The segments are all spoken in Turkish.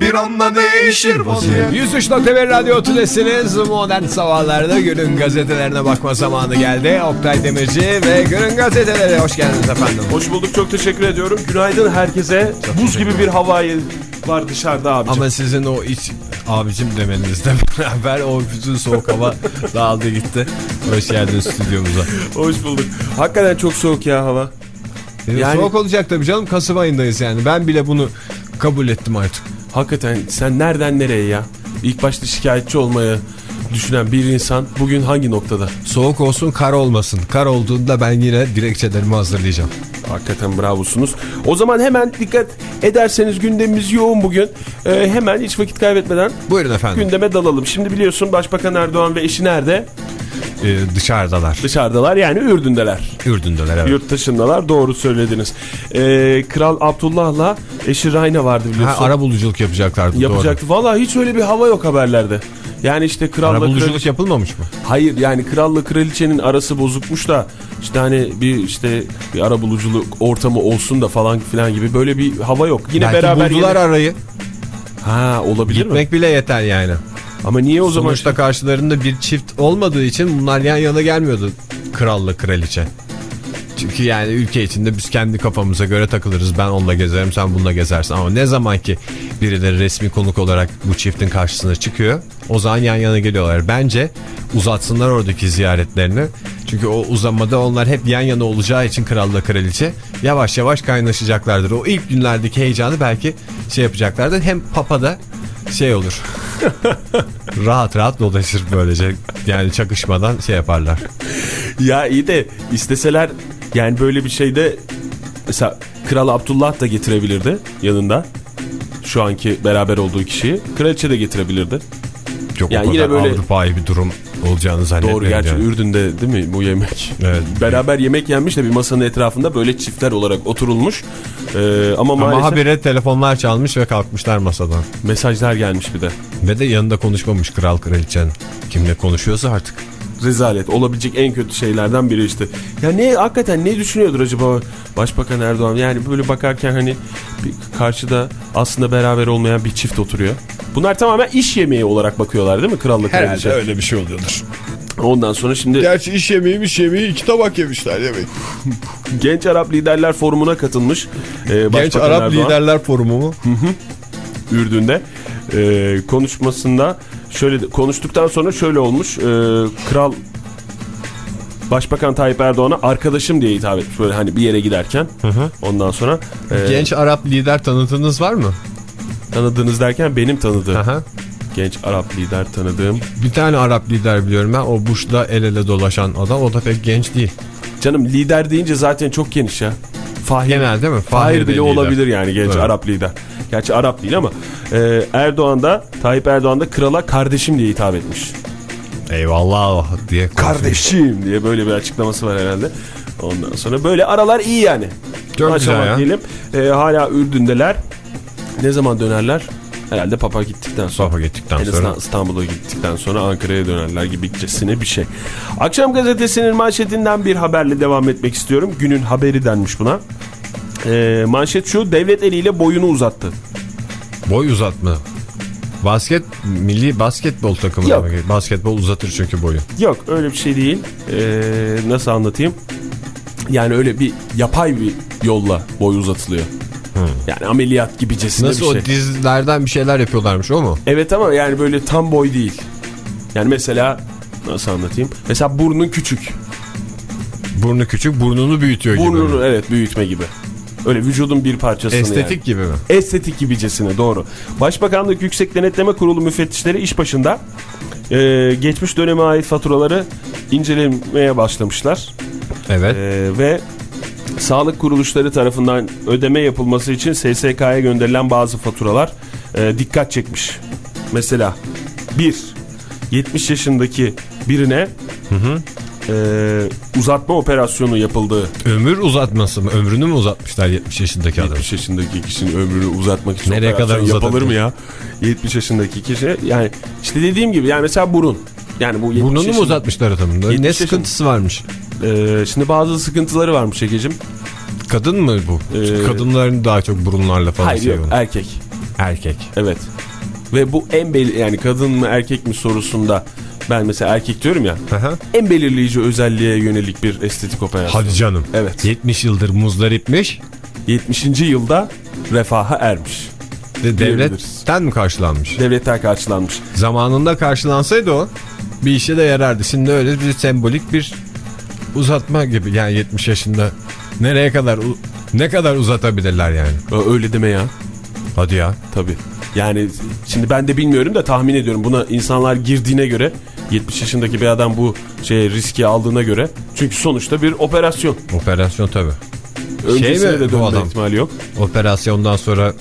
bir anda değişir vaziyet 103.1 Radyo Tülesi'niz modern sabahlarda günün gazetelerine bakma zamanı geldi. Oktay Demirci ve günün gazeteleri hoş geldiniz efendim. Hoş bulduk çok teşekkür ediyorum. Günaydın herkese. Buz gibi bir havayı var dışarıda abicim. Ama sizin o iç abicim demenizle beraber o bütün soğuk hava dağıldı gitti. Hoş geldiniz stüdyomuza. Hoş bulduk. Hakikaten çok soğuk ya hava. Yani- Soğuk olacak tabii canım Kasım ayındayız yani. Ben bile bunu kabul ettim artık. Hakikaten sen nereden nereye ya? İlk başta şikayetçi olmayı düşünen bir insan bugün hangi noktada? Soğuk olsun kar olmasın. Kar olduğunda ben yine dilekçelerimi hazırlayacağım. Hakikaten bravosunuz. O zaman hemen dikkat ederseniz gündemimiz yoğun bugün. Ee, hemen hiç vakit kaybetmeden Buyurun efendim. gündeme dalalım. Şimdi biliyorsun Başbakan Erdoğan ve eşi nerede? Ee, dışarıdalar. Dışarıdalar yani Ürdün'deler. Ürdün'deler evet. Yurt dışındalar doğru söylediniz. Ee, Kral Abdullah'la eşi Rayna vardı Ha, biliyorsun. ara buluculuk yapacaklardı Yapacaktı. Vallahi hiç öyle bir hava yok haberlerde. Yani işte doğru. kralla kraliçe... yapılmamış mı? Hayır yani kralla kraliçenin arası bozukmuş da işte hani bir işte bir ara buluculuk ortamı olsun da falan filan gibi böyle bir hava yok. Yine Belki beraber buldular yemek- arayı. Ha olabilir mi? Gitmek bile yeter yani. Ama niye o zaman Sonuçta karşılarında bir çift olmadığı için bunlar yan yana gelmiyordu kralla kraliçe. Çünkü yani ülke içinde biz kendi kafamıza göre takılırız. Ben onunla gezerim sen bununla gezersin. Ama ne zaman ki birileri resmi konuk olarak bu çiftin karşısına çıkıyor. O zaman yan yana geliyorlar. Bence uzatsınlar oradaki ziyaretlerini. Çünkü o uzamada onlar hep yan yana olacağı için kralla kraliçe yavaş yavaş kaynaşacaklardır. O ilk günlerdeki heyecanı belki şey yapacaklardır. Hem papa da şey olur. rahat rahat dolaşır böylece. Yani çakışmadan şey yaparlar. Ya iyi de isteseler yani böyle bir şeyde mesela Kral Abdullah da getirebilirdi yanında. Şu anki beraber olduğu kişiyi. Kraliçe de getirebilirdi. Çok Yani o kadar yine böyle- Avrupa'yı bir durum olacağını zannetmiyorum. Doğru gerçi yani. Ürdün'de değil mi bu yemek? Evet. Beraber yemek yenmiş de bir masanın etrafında böyle çiftler olarak oturulmuş. Ee, ama Ama maalesef habire telefonlar çalmış ve kalkmışlar masadan. mesajlar gelmiş bir de. Ve de yanında konuşmamış kral kraliçenin. Kimle konuşuyorsa artık. Rezalet olabilecek en kötü şeylerden biri işte. Ya ne hakikaten ne düşünüyordur acaba Başbakan Erdoğan? Yani böyle bakarken hani karşıda aslında beraber olmayan bir çift oturuyor. Bunlar tamamen iş yemeği olarak bakıyorlar değil mi kralla kraliçe? öyle bir şey oluyordur. Ondan sonra şimdi Gerçi iş yemeği bir yemeği iki tabak yemişler yemek. Genç Arap Liderler Forumu'na katılmış. Ee, Genç Arap Erdoğan. Liderler Forumu mu? Ürdün'de e, konuşmasında şöyle konuştuktan sonra şöyle olmuş. E, Kral Başbakan Tayyip Erdoğan'a arkadaşım diye hitap etmiş böyle hani bir yere giderken. Ondan sonra e, Genç Arap lider tanıtınız var mı? tanıdığınız derken benim tanıdığım Aha. genç Arap lider tanıdığım. Bir tane Arap lider biliyorum ben. O Bush'la el ele dolaşan adam. O da pek genç değil. Canım lider deyince zaten çok geniş ya. Fahir, Genel değil mi? Fahir de bile lider. olabilir yani genç Evet. Arap lider. Gerçi Arap değil ama e, Erdoğan da Tayyip Erdoğan da krala kardeşim diye hitap etmiş. Eyvallah diye. kardeşim diye böyle bir açıklaması var herhalde. Ondan sonra böyle aralar iyi yani. Çok Maşallah güzel ya. diyelim. Ee, hala Ürdün'deler. Ne zaman dönerler? Herhalde Papa gittikten sonra. Papa gittikten En sonra. İstanbul'a gittikten sonra Ankara'ya dönerler gibicesine bir şey. Akşam gazetesinin manşetinden bir haberle devam etmek istiyorum. Günün haberi denmiş buna. Ee, manşet şu devlet eliyle boyunu uzattı. Boy uzatma. Basket, milli basketbol takımı. Yok. demek. Basketbol uzatır çünkü boyu. Yok öyle bir şey değil. Ee, nasıl anlatayım? Yani öyle bir yapay bir yolla boy uzatılıyor. Yani ameliyat gibicesine Nasıl bir şey. o dizlerden bir şeyler yapıyorlarmış o mu? Evet ama yani böyle tam boy değil. Yani mesela nasıl anlatayım? Mesela burnun küçük. Burnu küçük, burnunu büyütüyor gibi. Burnunu evet büyütme gibi. Öyle vücudun bir parçasını Estetik yani. gibi mi? Estetik gibicesine doğru. Başbakanlık Yüksek Denetleme Kurulu müfettişleri iş başında e, geçmiş döneme ait faturaları incelemeye başlamışlar. Evet. E, ve Sağlık kuruluşları tarafından ödeme yapılması için SSK'ya gönderilen bazı faturalar e, dikkat çekmiş. Mesela bir 70 yaşındaki birine e, uzatma operasyonu yapıldığı Ömür uzatması mı? Ömrünü mü uzatmışlar 70 yaşındaki adam? 70 yaşındaki kişinin ömrünü uzatmak için Nereye kadar yapılır mı ya? 70 yaşındaki kişi yani işte dediğim gibi yani mesela burun. Yani bu 70 Burnunu mu yaşında- uzatmışlar adamın? 70 Ne yaşında. sıkıntısı varmış? Ee, şimdi bazı sıkıntıları varmış Ege'cim. Kadın mı bu? Ee, Kadınların daha çok burunlarla falan Hayır yok erkek. Erkek. Evet. Ve bu en belli yani kadın mı erkek mi sorusunda ben mesela erkek diyorum ya Aha. en belirleyici özelliğe yönelik bir estetik operasyon. Hadi canım. Evet. 70 yıldır muzdaripmiş. 70. yılda refaha ermiş. De devletten mi karşılanmış? Devletten karşılanmış. Zamanında karşılansaydı o bir işe de yarardı. Şimdi öyle bir sembolik bir uzatma gibi. Yani 70 yaşında nereye kadar ne kadar uzatabilirler yani? Öyle deme ya. Hadi ya. Tabii. Yani şimdi ben de bilmiyorum da tahmin ediyorum. Buna insanlar girdiğine göre 70 yaşındaki bir adam bu şey riski aldığına göre. Çünkü sonuçta bir operasyon. Operasyon tabii. Öncesine mi de dönme adam? ihtimali yok. Operasyondan sonra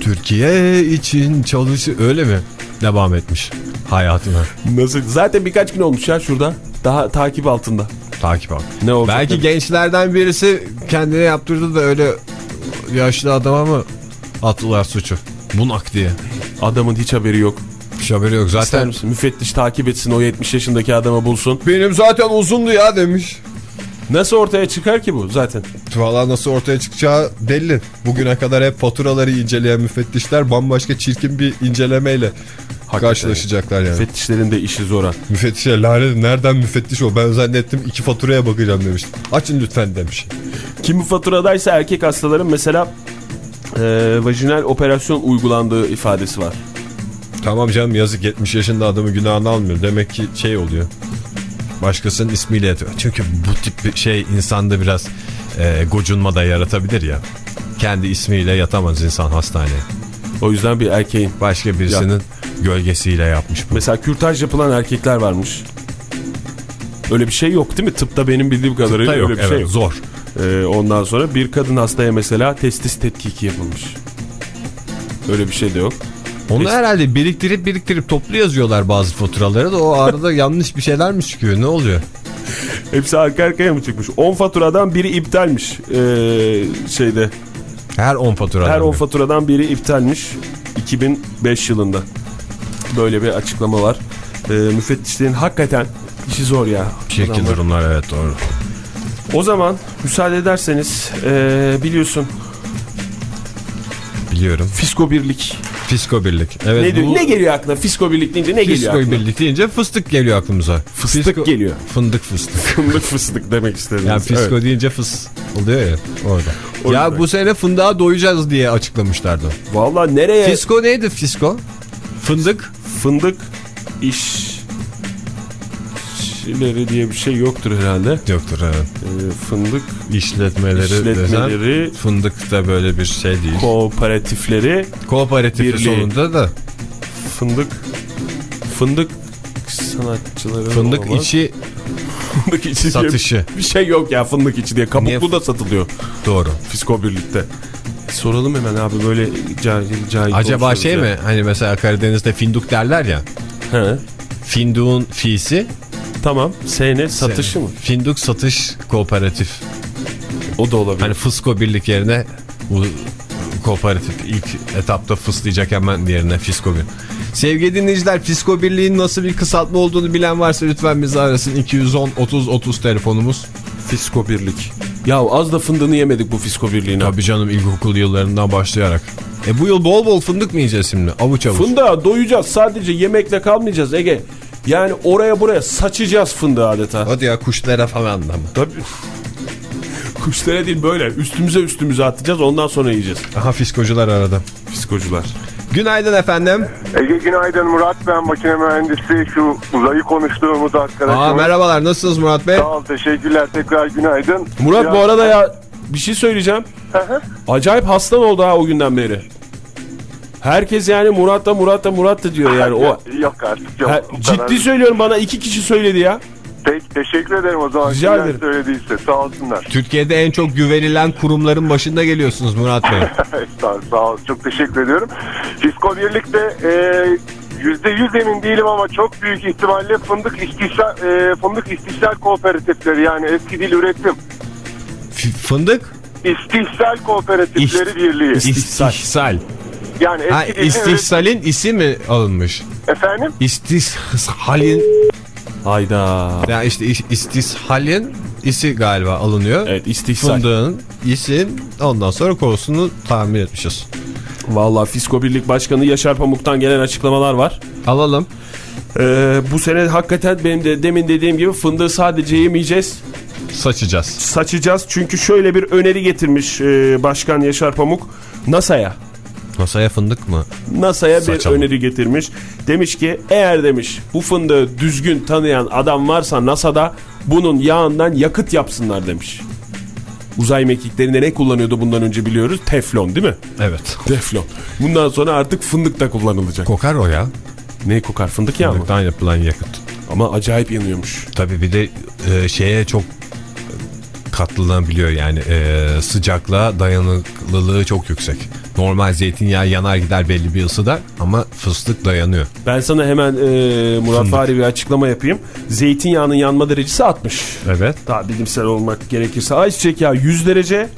Türkiye için çalışı öyle mi devam etmiş hayatına? Nasıl? Zaten birkaç gün olmuş ya şurada. Daha takip altında. Takip al. Ne olacak? Belki dedim. gençlerden birisi kendine yaptırdı da öyle yaşlı adama mı attılar suçu? Bunak diye. Adamın hiç haberi yok. Haberi yok zaten. misin? Müfettiş takip etsin o 70 yaşındaki adamı bulsun. Benim zaten uzundu ya demiş. Nasıl ortaya çıkar ki bu zaten? Valla nasıl ortaya çıkacağı belli. Bugüne kadar hep faturaları inceleyen müfettişler bambaşka çirkin bir incelemeyle karşılaşacaklar yani. Müfettişlerin de işi zora. Müfettişe lanet nereden müfettiş o ben zannettim iki faturaya bakacağım demiş. Açın lütfen demiş. Kim bu faturadaysa erkek hastaların mesela e, vajinal operasyon uygulandığı ifadesi var. Tamam canım yazık 70 yaşında adamı günahını almıyor. Demek ki şey oluyor. Başkasının ismiyle yatıyor. Çünkü bu tip bir şey insanda biraz e, gocunma da yaratabilir ya. Kendi ismiyle yatamaz insan hastaneye. O yüzden bir erkeğin. Başka birisinin gölgesiyle yapmış bu. Mesela kürtaj yapılan erkekler varmış. Öyle bir şey yok değil mi? Tıpta benim bildiğim kadarıyla Tıpta yok, öyle bir evet, şey yok. zor. Ee, ondan sonra bir kadın hastaya mesela testis tetkiki yapılmış. Öyle bir şey de yok. Onu herhalde biriktirip biriktirip toplu yazıyorlar bazı faturaları da o arada yanlış bir şeyler mi çıkıyor ne oluyor? Hepsi arka arkaya mı çıkmış? 10 faturadan biri iptalmiş. Ee, şeyde. Her 10 faturadan. Her 10 biri. faturadan biri iptalmiş. 2005 yılında. Böyle bir açıklama var. Ee, müfettişlerin hakikaten işi zor ya. Çirkin Adamlar- durumlar evet doğru. O zaman müsaade ederseniz ee, biliyorsun Biliyorum. Fisko Birlik. Fisko Birlik. Evet, ne, diyor- bu- ne geliyor aklına? Fisko Birlik deyince ne geliyor Fisko aklına? Birlik deyince fıstık geliyor aklımıza. Fıstık geliyor. Fındık fıstık. Fındık fıstık demek istediniz. Yani fisko Evet. deyince fıs oluyor ya orada. O ya bu sene fındığa doyacağız diye açıklamışlardı. Vallahi nereye? Fisko neydi fisko? Fındık. Fındık iş işleri diye bir şey yoktur herhalde. Yoktur evet. Ee, fındık İşletmeleri, İşletmeleri- desen, fındık da böyle bir şey değil. kooperatifleri Kooperatif Birliği. sonunda da fındık fındık sanatçıları fındık olamaz. içi fındık içi satışı. bir şey yok ya fındık içi diye kabuklu Niye? da satılıyor Doğru. Fisko birlikte. Soralım hemen abi böyle cahil cahil Acaba şey ya. mi? Hani mesela Karadeniz'de finduk derler ya. He. Finduğun fiisi. Tamam. SN satışı mı? Finduk satış kooperatif. O da olabilir. Hani Fısko birlik yerine bu kooperatif ilk etapta fıslayacak hemen yerine Fisko bir. Sevgili dinleyiciler Fisko Birliği'nin nasıl bir kısaltma olduğunu bilen varsa lütfen bizi arasın. 210 30 30 telefonumuz. Fisko birlik. Ya az da fındığını yemedik bu Fisko birliğine. Tabii canım ilkokul yıllarından başlayarak. E bu yıl bol bol fındık mı yiyeceğiz şimdi? Avuç avuç. Fındığa doyacağız. Sadece yemekle kalmayacağız Ege. Yani oraya buraya saçacağız fındığı adeta. Hadi ya kuşlara falan da mı? Tabii. Kuşlara değil böyle üstümüze üstümüze atacağız ondan sonra yiyeceğiz. Aha fiskocular arada. Fiskocular. Günaydın efendim. Ege günaydın Murat ben makine mühendisi şu uzayı konuştuğumuz arkadaşım. Aa merhabalar nasılsınız Murat Bey? Sağ ol teşekkürler tekrar günaydın. Murat Ya- bu arada ya bir şey söyleyeceğim. Hı hı. Acayip hastan oldu ha o günden beri. Herkes yani Murat da Murat da Murat da diyor yani. O yok artık yok. Ha, kadar- ciddi söylüyorum bana iki kişi söyledi ya. Peki teşekkür ederim o zaman. Rica ederim. söylediyse sağ olsunlar. Türkiye'de en çok güvenilen kurumların başında geliyorsunuz Murat Bey. sağ, sağ ol. Çok teşekkür ediyorum. Fisko Birlik'te e, yüzde yüz emin değilim ama çok büyük ihtimalle fındık istihsal, e, fındık istihsal kooperatifleri yani eski dil üretim. F- fındık İstihsal Kooperatifleri İst- Birliği. istihsal. Yani eski Ha, dil üretim. istihsalin isi mi alınmış? Efendim? İstihsalin Hayda. ya işte is- istishalin isi galiba alınıyor. Evet istihsal. Fındığın isi ondan sonra korusunu tahmin etmişiz. Valla Fisko Birlik Başkanı Yaşar Pamuk'tan gelen açıklamalar var. Alalım. Ee, bu sene hakikaten benim de demin dediğim gibi fındığı sadece yemeyeceğiz. Saçacağız. Saçacağız çünkü şöyle bir öneri getirmiş e, Başkan Yaşar Pamuk NASA'ya. Masaya fındık mı? NASA'ya bir öneri getirmiş. Demiş ki eğer demiş bu fındığı düzgün tanıyan adam varsa NASA'da bunun yağından yakıt yapsınlar demiş. Uzay mekiklerinde ne kullanıyordu bundan önce biliyoruz? Teflon değil mi? Evet. Teflon. Bundan sonra artık fındık da kullanılacak. Kokar o ya. ne kokar? Fındık yağı mı? Fındıktan yapılan yakıt. Ama acayip yanıyormuş. Tabii bir de e, şeye çok katlanabiliyor yani e, sıcaklığa dayanıklılığı çok yüksek. Normal zeytinyağı yanar gider belli bir ısıda ama fıstık dayanıyor. Ben sana hemen e, Murat. Fahri bir açıklama yapayım. Zeytinyağının yanma derecesi 60. Evet. Daha bilimsel olmak gerekirse. Ayçiçek yağı 100 derece.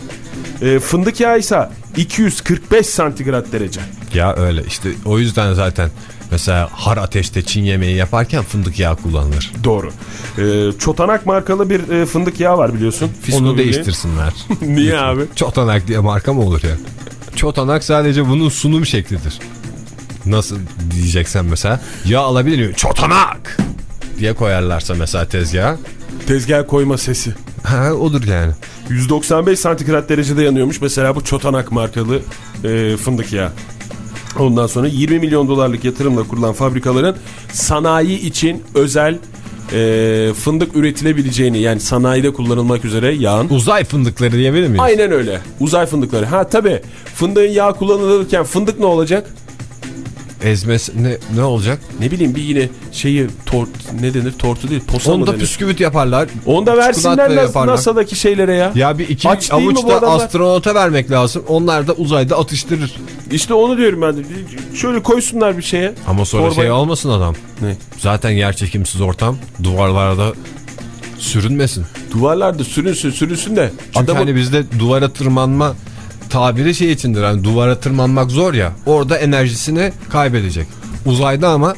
E, fındık yağı ise 245 santigrat derece. Ya öyle işte o yüzden zaten mesela har ateşte Çin yemeği yaparken fındık yağı kullanılır. Doğru. E, çotanak markalı bir e, fındık yağı var biliyorsun. Fisko Onu değiştirsinler. Niye abi? Çotanak diye marka mı olur ya? Çotanak sadece bunun sunum şeklidir. Nasıl diyeceksen mesela yağ alabilir miyim? Çotanak diye koyarlarsa mesela tezgaha. Tezgah koyma sesi. Ha, odur yani. 195 santigrat derecede yanıyormuş mesela bu çotanak markalı e, fındık yağı. Ondan sonra 20 milyon dolarlık yatırımla kurulan fabrikaların sanayi için özel e, fındık üretilebileceğini yani sanayide kullanılmak üzere yağın. Uzay fındıkları diyebilir miyiz? Aynen öyle. Uzay fındıkları. Ha tabi fındığın yağ kullanılırken fındık ne olacak? Ezmesi ne, ne olacak? Ne bileyim bir yine şeyi tort ne denir tortu değil posa mı Onda denir? püsküvit yaparlar. Onda versinler yaparlar. NASA'daki şeylere ya. Ya bir iki Aç avuçta astronota vermek lazım. Onlar da uzayda atıştırır. İşte onu diyorum ben de. Şöyle koysunlar bir şeye. Ama sonra Torbaya. şey olmasın adam. Ne? Zaten yer çekimsiz ortam. Duvarlarda sürünmesin. Duvarlarda sürünsün sürünsün de. Çünkü adamın- hani bizde duvara tırmanma tabiri şey içindir. Hani duvara tırmanmak zor ya. Orada enerjisini kaybedecek. Uzayda ama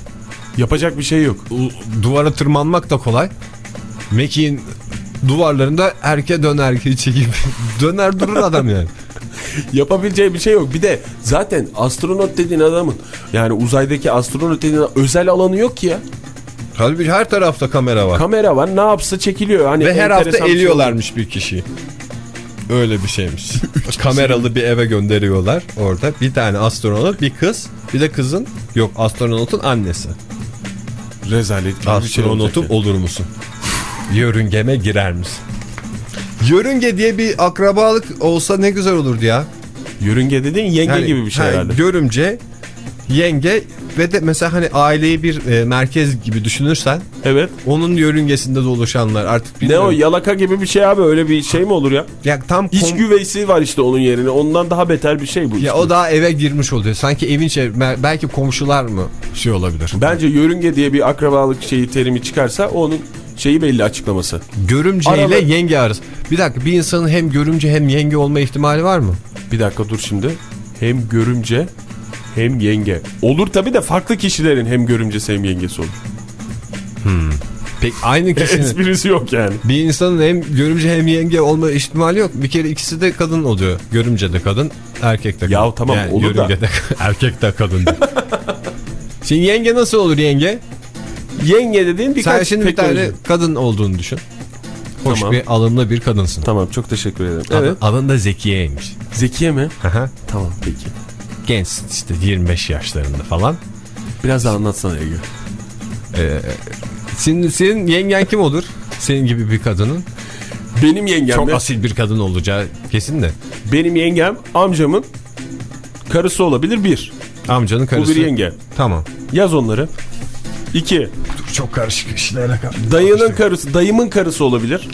Yapacak bir şey yok. duvara tırmanmak da kolay. Mekiğin duvarlarında erke döner geçi gibi döner durur adam yani. Yapabileceği bir şey yok. Bir de zaten astronot dediğin adamın yani uzaydaki astronot dediğin adam özel alanı yok ki ya. Halbuki her tarafta kamera var. Kamera var ne yapsa çekiliyor. Hani Ve her hafta şey eliyorlarmış bir kişiyi. Öyle bir şeymiş. Kameralı bir eve gönderiyorlar orada. Bir tane astronot, bir kız, bir de kızın yok astronotun annesi. Rezalet gibi bir şey Astronotum olacak. olur musun? Yörüngeme girer misin? Yörünge diye bir akrabalık olsa ne güzel olurdu ya. Yörünge dediğin yenge Yani, gibi bir şey ha, herhalde. Görümce, yenge ve de mesela hani aileyi bir e, merkez gibi düşünürsen Evet. onun yörüngesinde de oluşanlar artık Ne o yalaka gibi bir şey abi öyle bir şey mi olur ya? Ya tam İç güveysi var işte onun yerine. Ondan daha beter bir şey bu. Ya işte. o daha eve girmiş oluyor. Sanki evin şey belki komşular mı şey olabilir. Bence yörünge diye bir akrabalık şeyi terimi çıkarsa onun şeyi belli açıklaması. görümce Arada- ile yenge arası. Bir dakika bir insanın hem görümce hem yenge olma ihtimali var mı? Bir dakika dur şimdi. Hem görümce hem yenge. Olur tabi de farklı kişilerin hem görümcesi hem yengesi olur. Pek aynı kişinin Esprisi yok yani. bir insanın hem görümce hem yenge olma ihtimali yok. Bir kere ikisi de kadın oluyor. Görümce de kadın, erkek de kadın. Ya tamam, olur da. de erkek de kadın. şimdi yenge nasıl olur yenge? Yenge dediğin birkaç Sen şimdi bir tane kadın olduğunu düşün. Hoş Tamam. bir alımlı bir kadınsın. Tamam çok teşekkür ederim. Evet. adın da Zekiye'ymiş. Zekiye mi? Aha. Tamam peki. Genç işte 25 yaşlarında falan. Biraz daha anlatsana Ege. Ee, senin, senin yengen kim olur? Senin gibi bir kadının. Benim yengem Çok de- asil bir kadın olacağı kesin de. benim yengem amcamın karısı olabilir bir. Amcanın Bu karısı. bir yenge. Tamam. Yaz onları. İki. Çok karışık işlere Dayının karısı, dayımın karısı olabilir.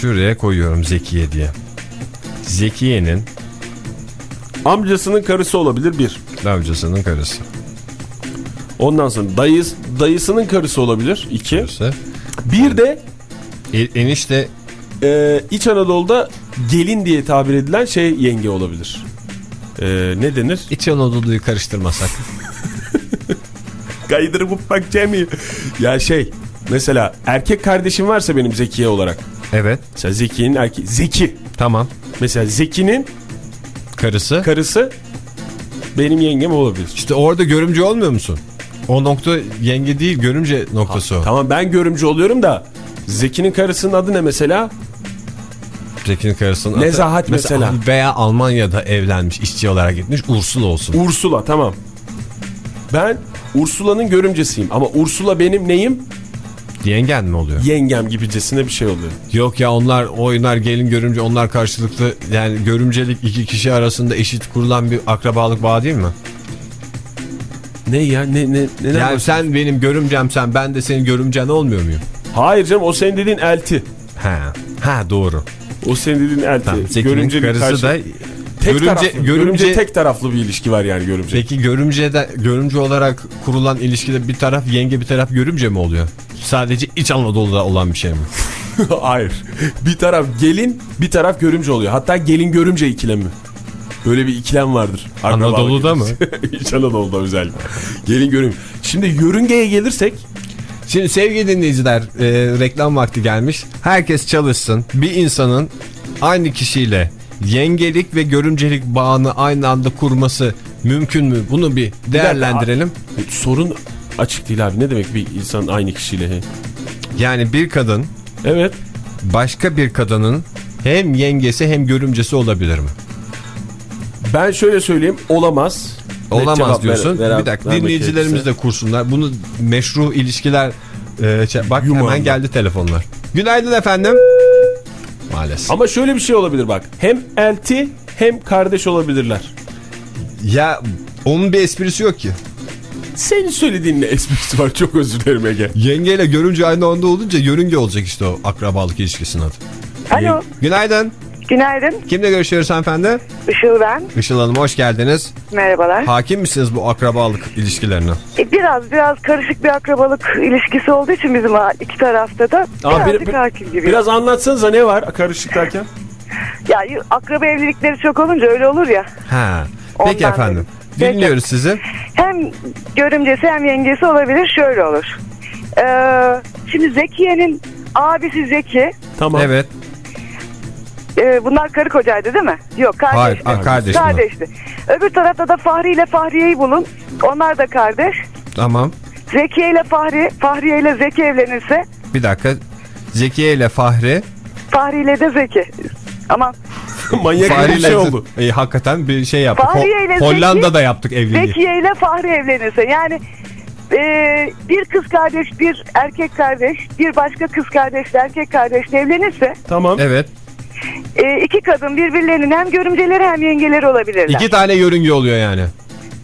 Şuraya koyuyorum Zekiye diye. Zekiye'nin Amcasının karısı olabilir bir. amcasının karısı. Ondan sonra dayıs, dayısının karısı olabilir iki. Karısı. Bir de E, enişte e, İç Anadolu'da gelin diye tabir edilen şey yenge olabilir. E, ne denir? İç Anadolu'yu karıştırmasak. Kaydırıp bak Cemil. Ya şey mesela erkek kardeşim varsa benim Zekiye olarak. Evet. Mesela Zeki'nin erkeği. Zeki. Tamam. Mesela Zeki'nin Karısı. karısı benim yengem olabilir. İşte orada görümce olmuyor musun? O nokta yenge değil görümce noktası o. Tamam ben görümcü oluyorum da Zeki'nin karısının adı ne mesela? Zeki'nin karısının Nezahat adı- mesela. Veya Almanya'da evlenmiş işçi olarak gitmiş Ursula olsun. Ursula tamam. Ben Ursula'nın görümcesiyim ama Ursula benim neyim? Yengen mi oluyor? Yengem gibicesine bir şey oluyor. Yok ya onlar oynar gelin görümce onlar karşılıklı yani görümcelik iki kişi arasında eşit kurulan bir akrabalık bağı değil mi? Ne ya ne ne ne Yani sen benim görümcemsen ben de senin görümcen olmuyor muyum? Hayır canım o senin dediğin elti. Ha. Ha doğru. O senin dediğin elti. Tamam. Görümcelik karısı karşı- da tek görümce, taraflı, görümce, görümce, tek taraflı bir ilişki var yani görümce. Peki görümce de görümce olarak kurulan ilişkide bir taraf yenge bir taraf görümce mi oluyor? Sadece İç Anadolu'da olan bir şey mi? Hayır. Bir taraf gelin, bir taraf görümce oluyor. Hatta gelin görümce ikilemi. Böyle bir ikilem vardır. Akrabalık Anadolu'da mı? İç Anadolu'da özellikle. Gelin görümce. Şimdi yörüngeye gelirsek Şimdi sevgili dinleyiciler e, reklam vakti gelmiş. Herkes çalışsın. Bir insanın aynı kişiyle yengelik ve görümcelik bağını aynı anda kurması mümkün mü? Bunu bir değerlendirelim. E, sorun açık değil abi. Ne demek bir insan aynı kişiyle? Yani bir kadın Evet. başka bir kadının hem yengesi hem görümcesi olabilir mi? Ben şöyle söyleyeyim. Olamaz. Olamaz diyorsun. ver- ver- bir dakika dinleyicilerimiz de kursunlar. Bunu meşru ilişkiler e, şey- bak Yumağında. hemen geldi telefonlar. Günaydın efendim. Maalesef. Ama şöyle bir şey olabilir bak. Hem elti hem kardeş olabilirler. Ya onun bir esprisi yok ki. Senin söylediğin ne esprisi var? Çok özür dilerim Ege. Yengeyle görünce aynı anda olunca yörünge olacak işte o akrabalık ilişkisinin adı. Alo, Günaydın. Günaydın. Kimle görüşüyoruz hanımefendi? Işıl ben. Işıl Hanım hoş geldiniz. Merhabalar. Hakim misiniz bu akrabalık ilişkilerine? E, biraz biraz karışık bir akrabalık ilişkisi olduğu için bizim ha- iki tarafta da bir- birazcık bir- hakim gibi. Biraz anlatsanıza ne var karışık derken? Ya akraba evlilikleri çok olunca öyle olur ya. Ha. Peki Ondan efendim. Peki. Dinliyoruz sizi. Hem görümcesi hem yengesi olabilir şöyle olur. Ee, şimdi Zekiye'nin abisi Zeki. Tamam. Evet. E, bunlar karı kocaydı değil mi? Yok kardeşti. Hayır, ha, kardeş bunlar. Kardeşti. Öbür tarafta da Fahri ile Fahriye'yi bulun. Onlar da kardeş. Tamam. Zekiye ile Fahri, Fahriye ile Zeki evlenirse Bir dakika. Zekiye ile Fahri. Fahri ile de Zeki. Ama Manyak Fahri bir ile şey oldu. E, hakikaten bir şey yaptık. Fahriye Ho- ile Zeki- Hollanda'da yaptık evliliği. Zekiye ile Fahri evlenirse yani e, bir kız kardeş bir erkek kardeş bir başka kız kardeşle erkek kardeşle evlenirse Tamam. Evet. E, iki kadın birbirlerinin hem görümceleri hem yengeleri olabilirler. İki tane yörünge oluyor yani.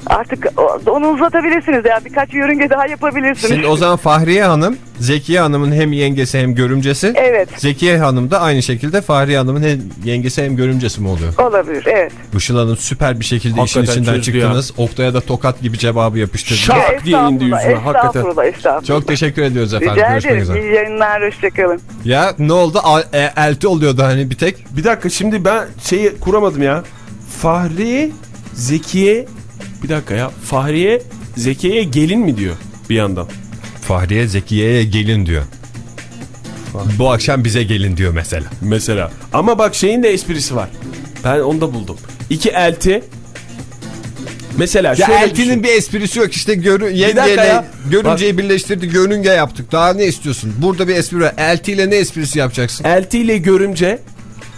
Artık onu uzatabilirsiniz ya birkaç yörünge daha yapabilirsiniz. Şimdi o zaman Fahriye Hanım, Zekiye Hanım'ın hem yengesi hem görümcesi. Evet Zekiye Hanım da aynı şekilde Fahriye Hanım'ın hem yengesi hem görümcesi mi oluyor? olabilir evet. Işıl Hanım süper bir şekilde Hakikaten işin içinden çözdü ya. çıktınız. Oktay'a da tokat gibi cevabı yapıştırdınız. Şak diye indi yüzüne, Estağfurullah, hakikaten. Estağfurullah estağfurullah. Çok teşekkür ediyoruz efendim. Rica Görüşmek ederim. üzere. İyi yayınlar hoşçakalın. Ya ne oldu? A- e, elti oluyordu hani bir tek. Bir dakika şimdi ben şeyi kuramadım ya. Fahri, Zekiye... Bir dakika ya. Fahriye, Zekiye'ye gelin mi diyor bir yandan? Fahriye Zekiye'ye gelin diyor. Bu akşam bize gelin diyor mesela. Mesela. Ama bak şeyin de esprisi var. Ben onu da buldum. İki elti. Mesela Ya şöyle eltinin düşün. bir esprisi yok işte görü yengeyle ya. görümceyi birleştirdik görünge yaptık. Daha ne istiyorsun? Burada bir espri var. Eltiyle ne esprisi yapacaksın? Elti ile görümce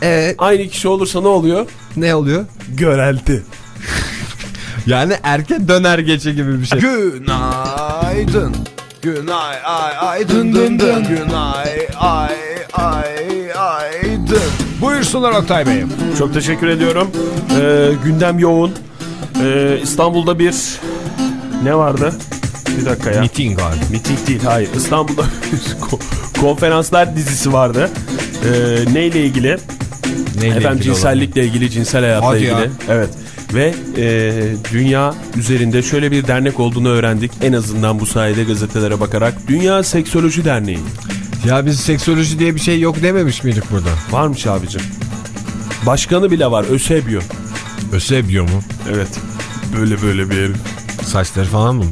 E aynı kişi olursa ne oluyor? ne oluyor? Görelti. Yani erken döner geçe gibi bir şey. Günaydın. Günay ay ay dın dın dın. Günay ay ay ay dın. Buyursunlar Oktay Bey. Çok teşekkür ediyorum. Ee, gündem yoğun. Ee, İstanbul'da bir ne vardı? Bir dakika ya. Miting var. Miting değil hayır. İstanbul'da ko- konferanslar dizisi vardı. Ee, neyle ilgili? Neyle Efendim ilgili cinsellikle ilgili, cinsel hayatla Hadi ilgili. ya. Evet. Ve e, dünya üzerinde şöyle bir dernek olduğunu öğrendik. En azından bu sayede gazetelere bakarak. Dünya Seksoloji Derneği. Ya biz seksoloji diye bir şey yok dememiş miydik burada? Varmış abicim. Başkanı bile var. Ösebio. Ösebio mu? Evet. Böyle böyle bir herif. Saçları falan mı?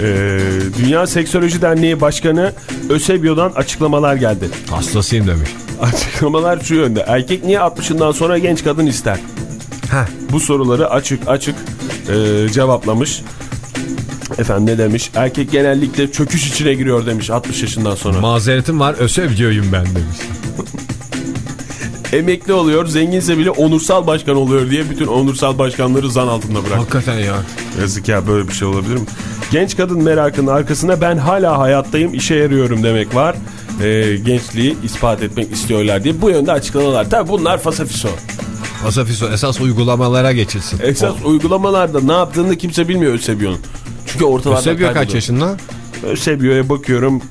Ee, Dünya Seksoloji Derneği Başkanı Ösebio'dan açıklamalar geldi. Hastasıyım demiş. Açıklamalar şu yönde. Erkek niye 60'ından sonra genç kadın ister? Heh. Bu soruları açık açık e, cevaplamış. Efendim ne demiş? Erkek genellikle çöküş içine giriyor demiş 60 yaşından sonra. Mazeretim var Ösebio'yum ben demiş. Emekli oluyor, zenginse bile onursal başkan oluyor diye bütün onursal başkanları zan altında bırak. Hakikaten ya. Yazık ya böyle bir şey olabilir mi? Genç kadın merakının arkasında ben hala hayattayım, işe yarıyorum demek var. E, gençliği ispat etmek istiyorlar diye bu yönde açıklamalar. Tabi bunlar fasafiso. Asafiso esas uygulamalara geçilsin. Esas uygulamalarda ne yaptığını kimse bilmiyor Ösebio'nun. Çünkü ortalarda Ösebio kaç kayboluyor. yaşında? Ösebio'ya bakıyorum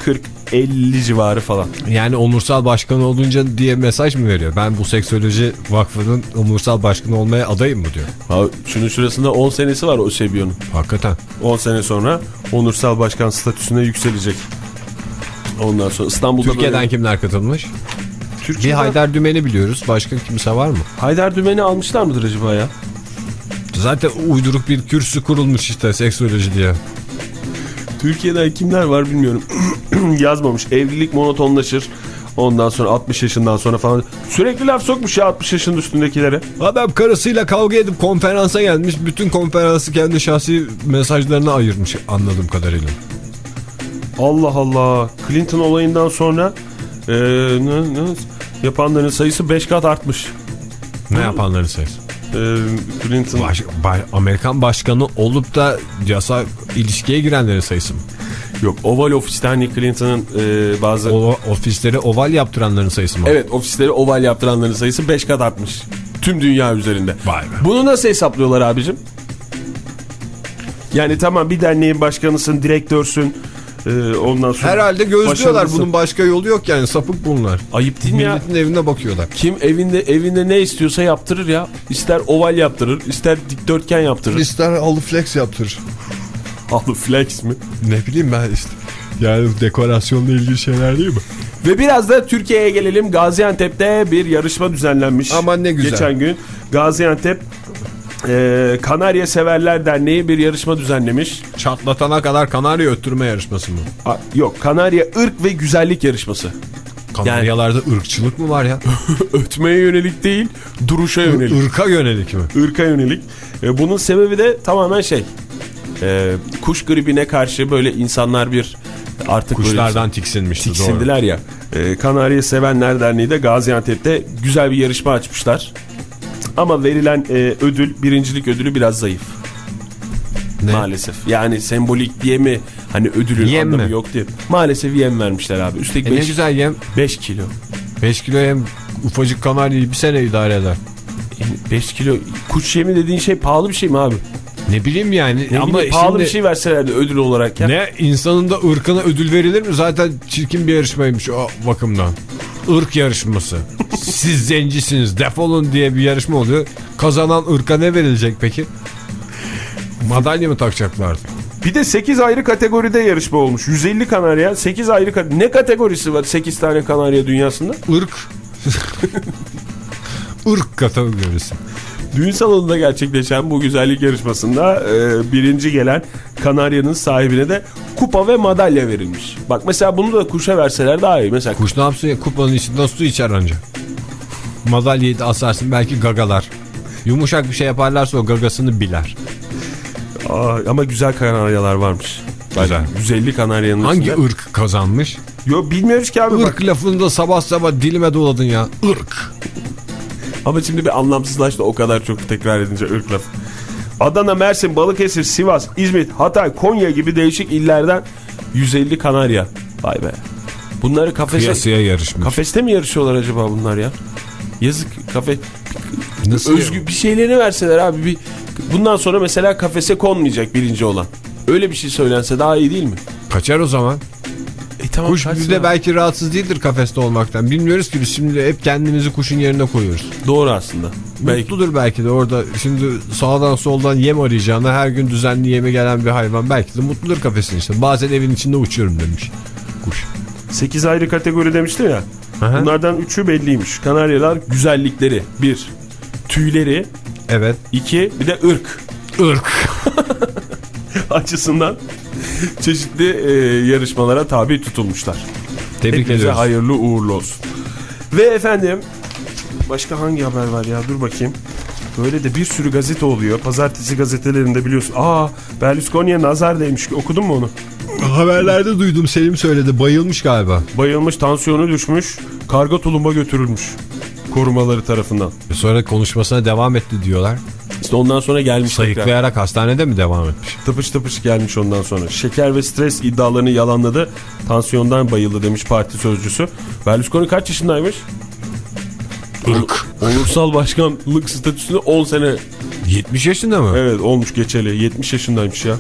40-50 civarı falan. Yani onursal başkan olunca diye mesaj mı veriyor? Ben bu seksoloji vakfının onursal başkanı olmaya adayım mı diyor. Ha, şunun şurasında 10 senesi var Ösebio'nun. Hakikaten. 10 sene sonra onursal başkan statüsüne yükselecek. Ondan sonra İstanbul'da Türkiye'den böyle... kimler katılmış? Bir Türkiye'den... Haydar Dümen'i biliyoruz. Başka kimse var mı? Haydar Dümen'i almışlar mıdır acaba ya? Zaten uyduruk bir kürsü kurulmuş işte seksoloji diye. Türkiye'den kimler var bilmiyorum. Yazmamış. Evlilik monotonlaşır. Ondan sonra 60 yaşından sonra falan. Sürekli laf sokmuş ya 60 yaşın üstündekilere. Adam karısıyla kavga edip konferansa gelmiş. Bütün konferansı kendi şahsi mesajlarına ayırmış anladığım kadarıyla. Allah Allah. Clinton olayından sonra e, ne, ne, yapanların sayısı 5 kat artmış. Ne yapanların sayısı? E, Clinton Baş- ba- Amerikan başkanı olup da yasak ilişkiye girenlerin sayısı mı? yok. Oval ofiste hani Clinton'ın e, bazı O, ofisleri oval yaptıranların sayısı mı? evet ofisleri oval yaptıranların sayısı 5 kat artmış. Tüm dünya üzerinde. Vay be. Bunu nasıl hesaplıyorlar abicim? Yani tamam bir derneğin başkanısın, direktörsün. E, ondan sonra Herhalde gözlüyorlar bunun başka yolu yok yani sapık bunlar. Ayıp değil mi ya? Milletin evine bakıyorlar. Kim evinde evinde ne istiyorsa yaptırır ya. İster oval yaptırır, ister dikdörtgen yaptırır. İster halı flex yaptırır. Halı flex mi? Ne bileyim ben işte. Yani dekorasyonla ilgili şeyler değil mi? Ve biraz da Türkiye'ye gelelim. Gaziantep'te bir yarışma düzenlenmiş. Aman ne güzel. Geçen gün Gaziantep e, Kanarya Severler Derneği bir yarışma düzenlemiş. Çatlatana kadar kanarya öttürme yarışması mı? A, yok Kanarya ırk ve güzellik yarışması. Kanaryalarda ırkçılık mı var ya? Ötmeye yönelik değil, duruşa yönelik. Irka yönelik mi? Irka yönelik. E, bunun sebebi de tamamen şey. e, kuş gribine karşı böyle insanlar bir artık böyle Kuşlardan tiksinmişti doğru. tiksindiler ya. E, Kanarya Sevenler Derneği de Gaziantep'te güzel bir yarışma açmışlar. Ama verilen e, ödül, birincilik ödülü biraz zayıf. Ne? Maalesef. Yani sembolik diye mi hani ödülün Yem anlamı mi? yok diye. Maalesef yem vermişler abi. Üstelik E ne 5 güzel yem. kilo. 5 kilo yem ufacık kanaryayı bir sene idare eder. 5 kilo kuş yemi dediğin şey pahalı bir şey mi abi? Ne bileyim yani Ne ama bileyim, pahalı şimdi bir şey verselerdi ödül olarak ya. ne insanın da ırkına ödül verilir mi? Zaten çirkin bir yarışmaymış o bakımdan. Irk yarışması. Siz zencisiniz defolun diye bir yarışma oluyor. Kazanan ırka ne verilecek peki? Madalya mı takacaklardı? Bir de 8 ayrı kategoride yarışma olmuş. 150 kanarya 8 ayrı kat- ne kategorisi var 8 tane kanarya dünyasında? Irk. Irk kategorisi. Düğün salonunda gerçekleşen bu güzellik yarışmasında e, birinci gelen kanaryanın sahibine de kupa ve madalya verilmiş. Bak mesela bunu da kuşa verseler daha iyi. Mesela Kuş ne yapsın ya kupanın içinden su içer anca. Madalyayı da asarsın belki gagalar. Yumuşak bir şey yaparlarsa o gagasını biler. Aa, ama güzel kanaryalar varmış. Güzel. 150 kanaryanın Hangi içinde. ırk kazanmış? Yo bilmiyoruz ki abi bak. Irk lafını da sabah sabah dilime doladın ya. Irk. Ama şimdi bir anlamsızlaştı o kadar çok tekrar edince ırk lafı. Adana, Mersin, Balıkesir, Sivas, İzmit, Hatay, Konya gibi değişik illerden 150 kanarya. Vay be. Bunları kafese, Kıyasıya yarışmış. kafeste mi yarışıyorlar acaba bunlar ya? Yazık kafe Nasıl özgü bir şeylerini verseler abi bir bundan sonra mesela kafese konmayacak birinci olan. Öyle bir şey söylense daha iyi değil mi? Kaçar o zaman. Tamam Kuş kaçsın bir de abi. belki rahatsız değildir kafeste olmaktan. Bilmiyoruz ki biz şimdi hep kendimizi kuşun yerine koyuyoruz. Doğru aslında. Belki. Mutludur belki de orada şimdi sağdan soldan yem arayacağına her gün düzenli yeme gelen bir hayvan belki de mutludur kafesin işte. Bazen evin içinde uçuyorum demiş kuş. 8 ayrı kategori demiştim ya. Aha. Bunlardan 3'ü belliymiş. Kanaryalar güzellikleri. 1. Tüyleri. Evet. 2. Bir de ırk. Irk. açısından çeşitli e, yarışmalara tabi tutulmuşlar. Tebrik Hepinize ediyoruz. hayırlı uğurlu olsun. Ve efendim başka hangi haber var ya dur bakayım. Böyle de bir sürü gazete oluyor. Pazartesi gazetelerinde biliyorsun. Aa Berlusconi'ye nazar değmiş. Okudun mu onu? Haberlerde duydum Selim söyledi bayılmış galiba. Bayılmış, tansiyonu düşmüş. Karga tulumba götürülmüş. Korumaları tarafından. Sonra konuşmasına devam etti diyorlar. İşte ondan sonra gelmiş tekrar. Sayıklayarak hastanede mi devam etmiş? Tıpış tıpış gelmiş ondan sonra. Şeker ve stres iddialarını yalanladı. Tansiyondan bayıldı demiş parti sözcüsü. Berlusconi kaç yaşındaymış? Irk. Onursal başkanlık statüsünde 10 sene 70 yaşında mı? evet olmuş geçeli. 70 yaşındaymış ya.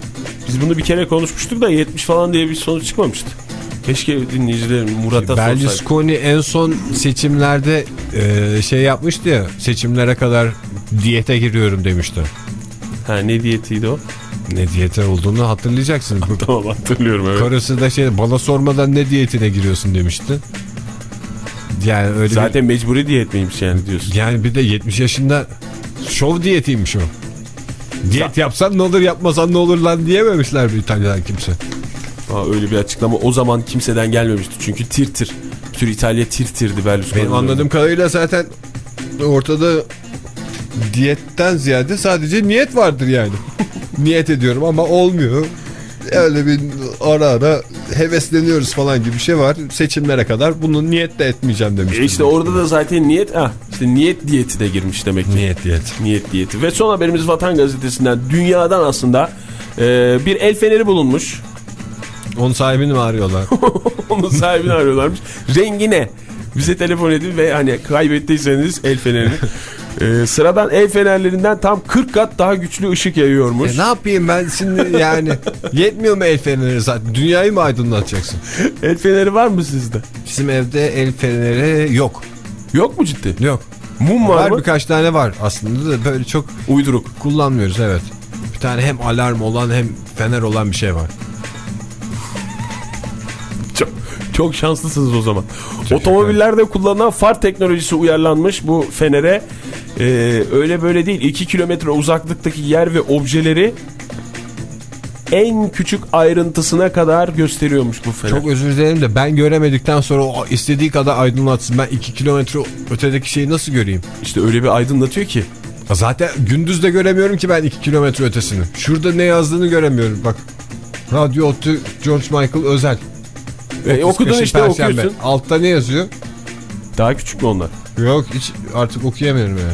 Biz bunu bir kere konuşmuştuk da 70 falan diye bir sonuç çıkmamıştı. Keşke dinleyicilerim Murat'a. Berlusconi en son seçimlerde e, şey yapmıştı ya seçimlere kadar diyete giriyorum demişti. Ha ne diyetiydi o? Ne diyete olduğunu hatırlayacaksın. Tamam hatırlıyorum evet. Karısı da şey bana sormadan ne diyetine giriyorsun demişti. Yani öyle Zaten mecburi diyet miymiş yani diyorsun. bir, yani bir de 70 yaşında şov diyetiymiş o. Diyet yapsan ne olur yapmasan ne olur lan diyememişler İtalya'dan kimse. Ha, öyle bir açıklama o zaman kimseden gelmemişti. Çünkü tir tir. Bir tür İtalya tir tirdi Berlusconi. Benim anladığım kadarıyla zaten ortada diyetten ziyade sadece niyet vardır yani. niyet ediyorum ama olmuyor. Öyle bir ara ara hevesleniyoruz falan gibi bir şey var. Seçimlere kadar bunu niyet de etmeyeceğim demiştim. E işte orada da zaten niyet ah işte niyet diyeti de girmiş demek ki. Niyet diyet. Niyet diyeti. Ve son haberimiz Vatan Gazetesi'nden dünyadan aslında e, bir el feneri bulunmuş. Onun sahibini mi arıyorlar? Onun sahibini arıyorlarmış. Rengi ne? Bize telefon edin ve hani kaybettiyseniz el fenerini. E, sıradan el fenerlerinden tam 40 kat daha güçlü ışık yayıyormuş. E ne yapayım ben şimdi yani yetmiyor mu el feneri zaten? Dünyayı mı aydınlatacaksın? El feneri var mı sizde? Bizim evde el feneri yok. Yok mu ciddi? Yok. Mum var, Var mı? birkaç tane var aslında da böyle çok Uyduruk. kullanmıyoruz evet. Bir tane hem alarm olan hem fener olan bir şey var. Çok, çok şanslısınız o zaman. Otomobillerde kullanılan far teknolojisi uyarlanmış bu fenere. Ee, öyle böyle değil. 2 kilometre uzaklıktaki yer ve objeleri en küçük ayrıntısına kadar gösteriyormuş bu fener. Çok özür dilerim de ben göremedikten sonra o istediği kadar aydınlatsın. Ben 2 kilometre ötedeki şeyi nasıl göreyim? İşte öyle bir aydınlatıyor ki. Zaten gündüz de göremiyorum ki ben 2 kilometre ötesini. Şurada ne yazdığını göremiyorum bak. Radyo Ottu George Michael özel. E, 30 okudun işte Perşembe. okuyorsun. Altta ne yazıyor? Daha küçük mü onlar? Yok hiç artık okuyamıyorum yani.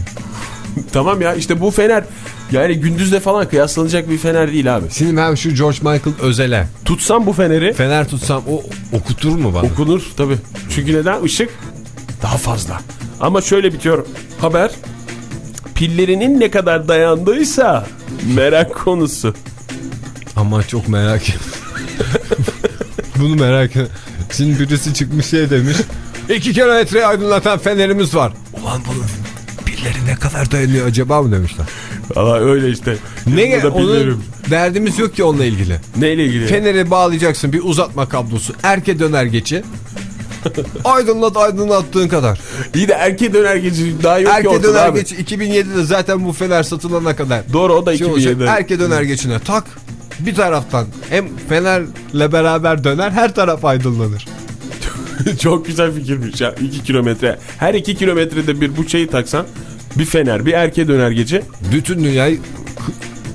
tamam ya işte bu fener yani gündüzde falan kıyaslanacak bir fener değil abi. Şimdi ben şu George Michael özele Tutsam bu feneri fener tutsam o okutur mu bana? Okunur tabi. Çünkü neden? Işık daha fazla. Ama şöyle bitiyor haber. Pillerinin ne kadar dayandıysa merak konusu. Ama çok merak. Bunu merak. Şimdi birisi çıkmış şey demiş. 2 kilometre aydınlatan fenerimiz var. Ulan bunun pilleri ne kadar dayanıyor acaba mı demişler. Valla öyle işte. Ne onun derdimiz yok ki onunla ilgili. Neyle ilgili? Feneri bağlayacaksın bir uzatma kablosu. Erke döner geçi. Aydınlat aydınlattığın kadar. İyi de erkeğe döner geçici daha yok ki Erke ortada döner abi. geçi 2007'de zaten bu fener satılana kadar. Doğru o da Şey olacak, 2007'de. erke döner geçine tak. Bir taraftan hem fenerle beraber döner her taraf aydınlanır. Çok güzel fikirmiş ya. 2 kilometre. Her 2 kilometrede bir bu şeyi taksan bir fener bir erkeğe döner gece. Bütün dünyayı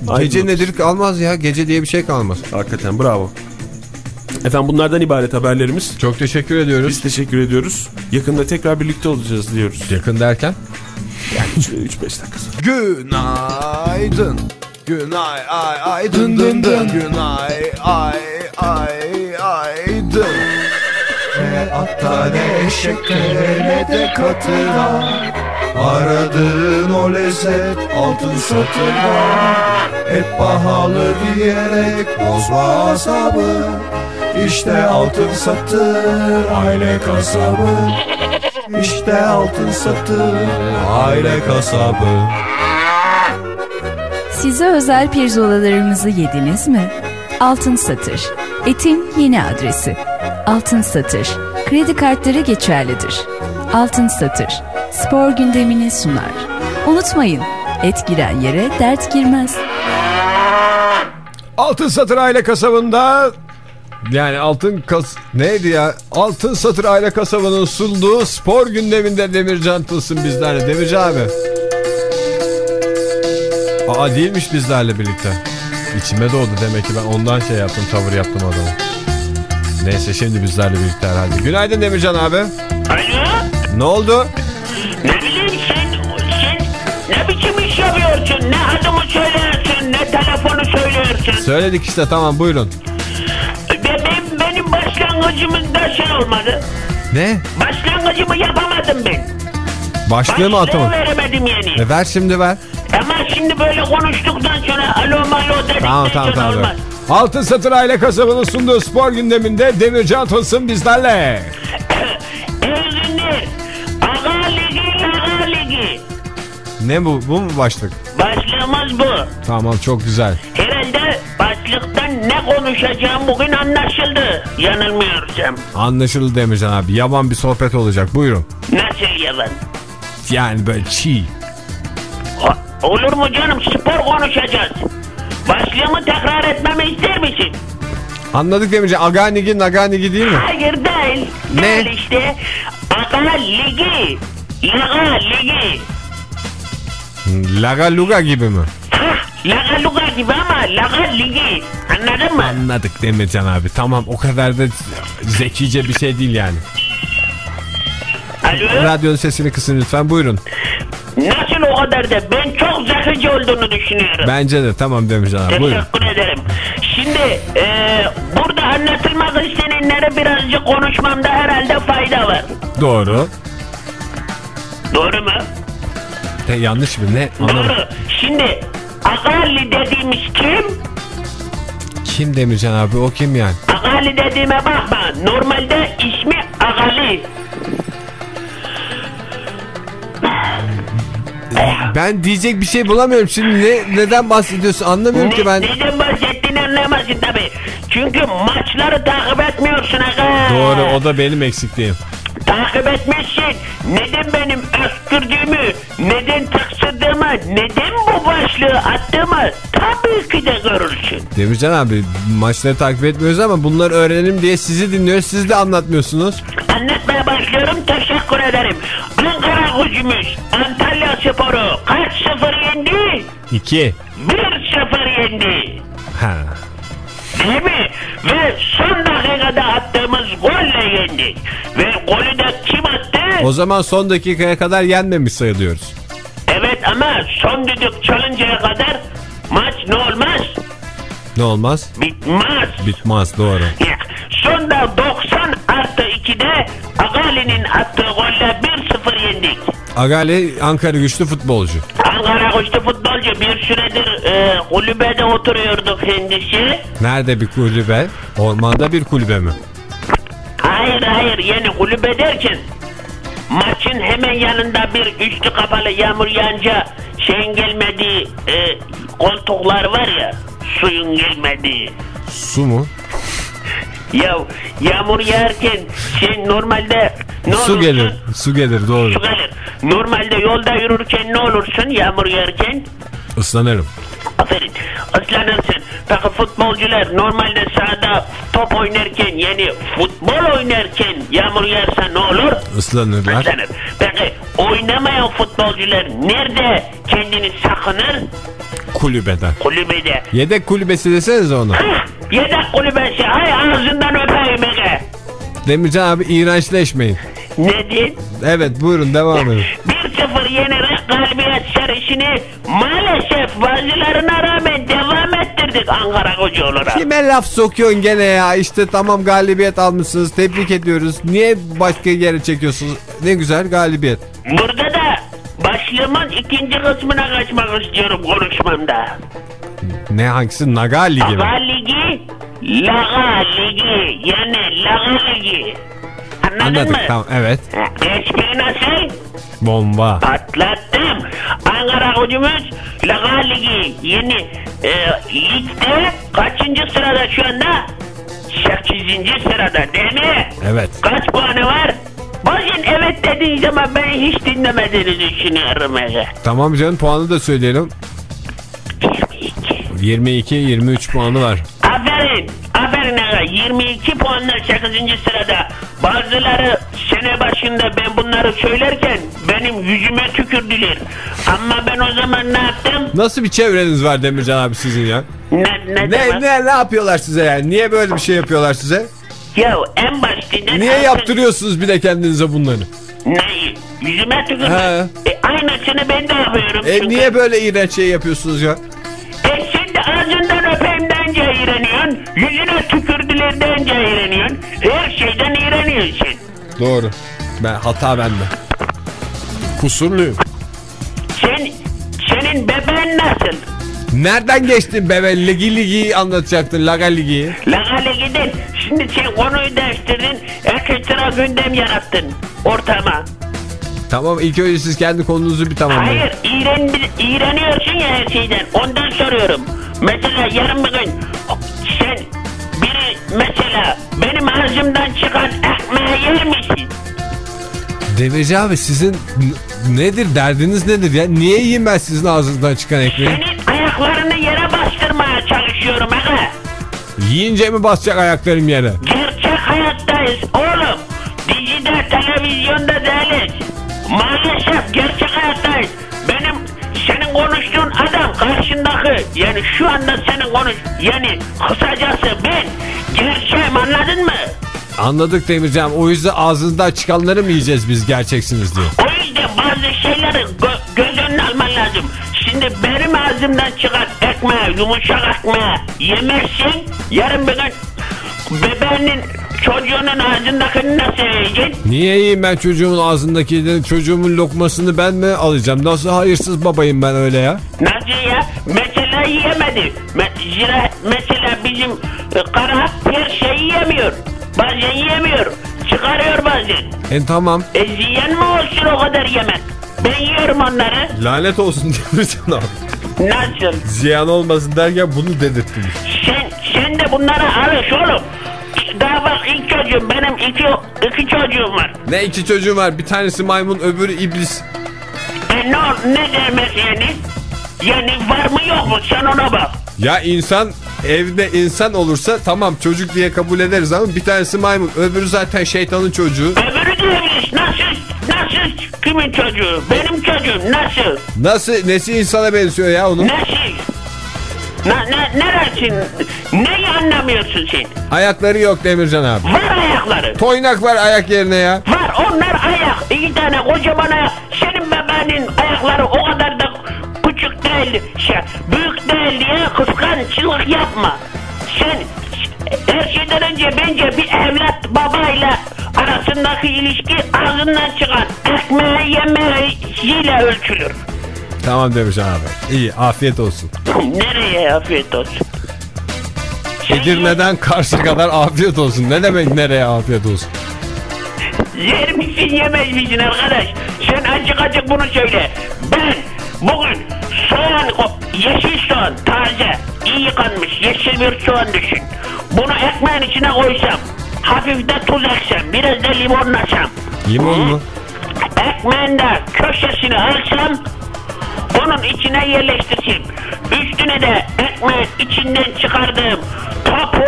gece Aydınlatır. nedir kalmaz ya. Gece diye bir şey kalmaz. Hakikaten bravo. Efendim bunlardan ibaret haberlerimiz. Çok teşekkür ediyoruz. Biz teşekkür ediyoruz. Yakında tekrar birlikte olacağız diyoruz. Yakın derken? 3-5 dakika sonra. Günaydın. Günay ay ay dın dın dın. Günay ay ay ay dın. Hatta ne eşeklere ne de katıra Aradığın o lezzet altın satırda Et pahalı diyerek bozma asabı İşte altın satır aile kasabı İşte altın satır aile kasabı Size özel pirzolalarımızı yediniz mi? Altın Satır. Etin yeni adresi. Altın Satır. Kredi kartları geçerlidir. Altın Satır. Spor gündemini sunar. Unutmayın, et giren yere dert girmez. Altın Satır Aile Kasabı'nda yani Altın Kas... Neydi ya? Altın Satır Aile Kasabı'nın sunduğu spor gündeminde Demircan Tılsın bizlerle. Demircan abi. Aa değilmiş bizlerle birlikte. İçime doğdu demek ki ben ondan şey yaptım tavır yaptım adamı. Neyse şimdi bizlerle birlikte herhalde. Günaydın Demircan abi. Alo? Ne oldu? Ne bileyim sen, sen ne biçim iş yapıyorsun? Ne adımı söylüyorsun, ne telefonu söylüyorsun? Söyledik işte tamam buyurun. Benim, benim başlangıcımızda şey olmadı. Ne? Başlangıcımı yapamadım ben. Başlığı mı Başlığı atamadın? veremedim yani. E ver şimdi ver. Ama şimdi böyle konuştuktan sonra alo malo dedikten Tamam tamam sonra tamam. olmaz. Altın Satır Aile Kasabı'nın sunduğu spor gündeminde Demircan Tılsım bizlerle. Günler. Aga Ligi, Ligi. Ne bu? Bu mu başlık? Başlığımız bu. Tamam çok güzel. Herhalde başlıktan ne konuşacağım bugün anlaşıldı. Yanılmıyorsam. Anlaşıldı Demircan abi. Yaban bir sohbet olacak. Buyurun. Nasıl yalan? Yani böyle çiğ. Olur mu canım spor konuşacağız. Başlığımı tekrar etmemi ister misin? Anladık Demircan. Aganigi Naganigi değil mi? Hayır değil. Ne? Değil işte. Aga Ligi. Laga Ligi. Laga Luga gibi mi? Hah, Laga Luga gibi ama Laga Ligi. Anladın mı? Anladık Demircan abi. Tamam o kadar da zekice bir şey değil yani. Alo? Radyonun sesini kısın lütfen. Buyurun. Nasıl o kadar da? Ben çok zekice olduğunu düşünüyorum. Bence de tamam Demircan abi. Buyurun. Teşekkür ederim. Şimdi e, burada anlatılmak istenenleri birazcık konuşmamda herhalde fayda var. Doğru. Doğru mu? Te, yanlış mı? Ne? Anlamadım. Doğru. Şimdi Agali dediğimiz kim? Kim Demircan abi? O kim yani? Agali dediğime bakma. Normalde ismi Agali. Ben diyecek bir şey bulamıyorum. Şimdi ne, neden bahsediyorsun? Anlamıyorum ki Ne, ben. neden bahsettiğini anlamazsın tabii. Çünkü maçları takip etmiyorsun aga. Doğru o da benim eksikliğim. Takip etmezsin. Neden benim öskürdüğümü, neden tıksırdığımı, neden bu başlığı attığımı tabii ki de görürsün. Demircan abi maçları takip etmiyoruz ama bunları öğrenelim diye sizi dinliyoruz. Siz de anlatmıyorsunuz. Anlatmaya başlıyorum. Teşekkür ederim. Ankara gücümüz Antalya Sporu kaç sıfır yendi? 2. Bir sıfır yendi. Ha. Değil mi? Ve son dakikada attığımız golle yendik. Ve golü de kim attı? O zaman son dakikaya kadar yenmemiş sayılıyoruz. Evet ama son düdük çalıncaya kadar maç ne olmaz? Ne olmaz? Bitmez. Bitmez doğru. Ya, Sonda 90 artı 2'de Agali'nin attığı golle 1-0 yendik. Agali Ankara güçlü futbolcu. Ankara güçlü futbolcu bir süredir e, kulübede oturuyordu kendisi. Nerede bir kulübe? Ormanda bir kulübe mi? Hayır hayır yani kulübe derken maçın hemen yanında bir üstü kapalı yağmur yağınca şeyin gelmediği e, koltuklar var ya suyun gelmediği. Su mu? Ya yağmur yağarken sen normalde ne Su olursun? gelir. Su gelir doğru. Su gelir. Normalde yolda yürürken ne olursun yağmur yağarken? Islanırım. Aferin. Islanırsın. Peki futbolcular normalde sahada top oynarken yani futbol oynarken yağmur yağarsa ne olur? Islanırlar. Islanır. Peki oynamayan futbolcular nerede kendini sakınır? Kulübede. Kulübede. Yedek kulübesi desenize ona. Hah, Yedek kulübesi. Hay ağzından öpeyim Ege. Demircan abi iğrençleşmeyin. Neden? Evet buyurun devam edin. 1-0 yenerek galibiyet serisini bazılarına rağmen devam ettirdik Ankara gücü olarak. Kime laf sokuyorsun gene ya? İşte tamam galibiyet almışsınız. Tebrik ediyoruz. Niye başka yere çekiyorsunuz? Ne güzel galibiyet. Burada da başlığımın ikinci kısmına kaçmak istiyorum konuşmamda. Ne hangisi? Naga Ligi mi? Aga Ligi, Laga Ligi. Yani Laga Ligi. Anladın Anladık mı? tamam evet. Espri nasıl? Bomba. Patlattım. Ankara gücümüz Laga Ligi yeni e, ligde kaçıncı sırada şu anda? 8. sırada değil mi? Evet. Kaç puanı var? Bazen evet dediğin zaman ben hiç dinlemediğini düşünüyorum. Ege. Tamam canım puanı da söyleyelim. 22. 22 23 puanı var. Aferin. Aferin. 22 puanla 8. sırada. Bazıları sene başında ben bunları söylerken benim yüzüme tükürdüler. Ama ben o zaman ne yaptım? Nasıl bir çevreniz var Demircan abi sizin ya? Ne, ne, Ne ne ne yapıyorlar size yani? Niye böyle bir şey yapıyorlar size? Ya en başında... Niye yaptırıyorsunuz bir de kendinize bunları? Neyi? Yüzüme tükürdü. E, aynısını ben de yapıyorum. E çünkü. niye böyle iğrenç şey yapıyorsunuz ya? Yüzüne tükürdüler dence iğreniyorsun. Her şeyden iğreniyorsun. Doğru. Ben hata bende. Kusurluyum. Sen, senin bebeğin nasıl? Nereden geçtin bebe? Ligi ligi anlatacaktın. Laga ligi. Lagale gidin. Şimdi sen konuyu değiştirdin. Ekstra gündem yarattın ortama. Tamam ilk önce siz kendi konunuzu bir tamamlayın. Hayır, iğren, iğreniyorsun ya her şeyden. Ondan soruyorum. Mesela yarın bir ağzımdan çıkan ekmeği yer misin? Demirci abi sizin nedir derdiniz nedir ya? Niye yiyeyim ben sizin ağzınızdan çıkan ekmeği? Senin ayaklarını yere bastırmaya çalışıyorum aga. Yiyince mi basacak ayaklarım yere? Gerçek hayattayız oğlum. Dizide, televizyonda değiliz. Maalesef gerçek hayattayız. Benim senin konuştuğun adam karşındaki yani şu anda senin konuş yani kısacası ben gerçeğim anladın mı? Anladık Demircan. O yüzden ağzınızdan çıkanları mı yiyeceğiz biz gerçeksiniz diye? O yüzden bazı şeyleri gö- göz önüne alman lazım. Şimdi benim ağzımdan çıkan ekmeği, yumuşak ekmeği yemezsin. Yarın bir gün bebeğinin çocuğunun ağzındakini nasıl yiyeceksin? Niye yiyeyim ben çocuğumun ağzındaki çocuğumun lokmasını ben mi alacağım? Nasıl hayırsız babayım ben öyle ya? Nasıl ya? Mesela yiyemedi. Mesela bizim e, kara her şeyi yemiyor. Bazen yiyemiyor. Çıkarıyor bazen. E tamam. E ziyan mı olsun o kadar yemek? Ben yiyorum onları. Lanet olsun Demircan abi. Nasıl? Ziyan olmasın derken bunu dedirttiniz. Sen, sen de bunlara alış oğlum. Daha bak ilk çocuğum benim iki, iki çocuğum var. Ne iki çocuğum var? Bir tanesi maymun öbürü iblis. E ne, ne demek yani? Yani var mı yok mu sen ona bak. Ya insan evde insan olursa tamam çocuk diye kabul ederiz ama bir tanesi maymun. Öbürü zaten şeytanın çocuğu. Öbürü diyebiliriz nasıl? Nasıl? Kimin çocuğu? Benim çocuğum. Nasıl? Nasıl? Nesi insana benziyor ya onun? nasıl? Na, na, neresin? Neyi anlamıyorsun sen? Ayakları yok Demircan abi. var ayakları. Toynak var ayak yerine ya. var. Onlar ayak. İki tane kocaman ayak. Senin bebeğinin ayakları değil diye kıskançlık yapma sen her şeyden önce bence bir evlat babayla arasındaki ilişki ağzından çıkan ekmeği yemeğiyle ölçülür. Tamam Demircan abi. İyi afiyet olsun. Nereye afiyet olsun? Sen Edirne'den karşı kadar afiyet olsun. Ne demek nereye afiyet olsun? Yer misin yemez misin arkadaş? Sen açık açık bunu söyle. Ben bugün soğan, o yeşil soğan taze, iyi yıkanmış yeşil bir soğan düşün. Bunu ekmeğin içine koysam, hafif de tuz eksem, biraz da limonlasam. Limon mu? Ekmeğin de köşesini alsam, bunun içine yerleştirsem. Üstüne de ekmeğin içinden çıkardığım topu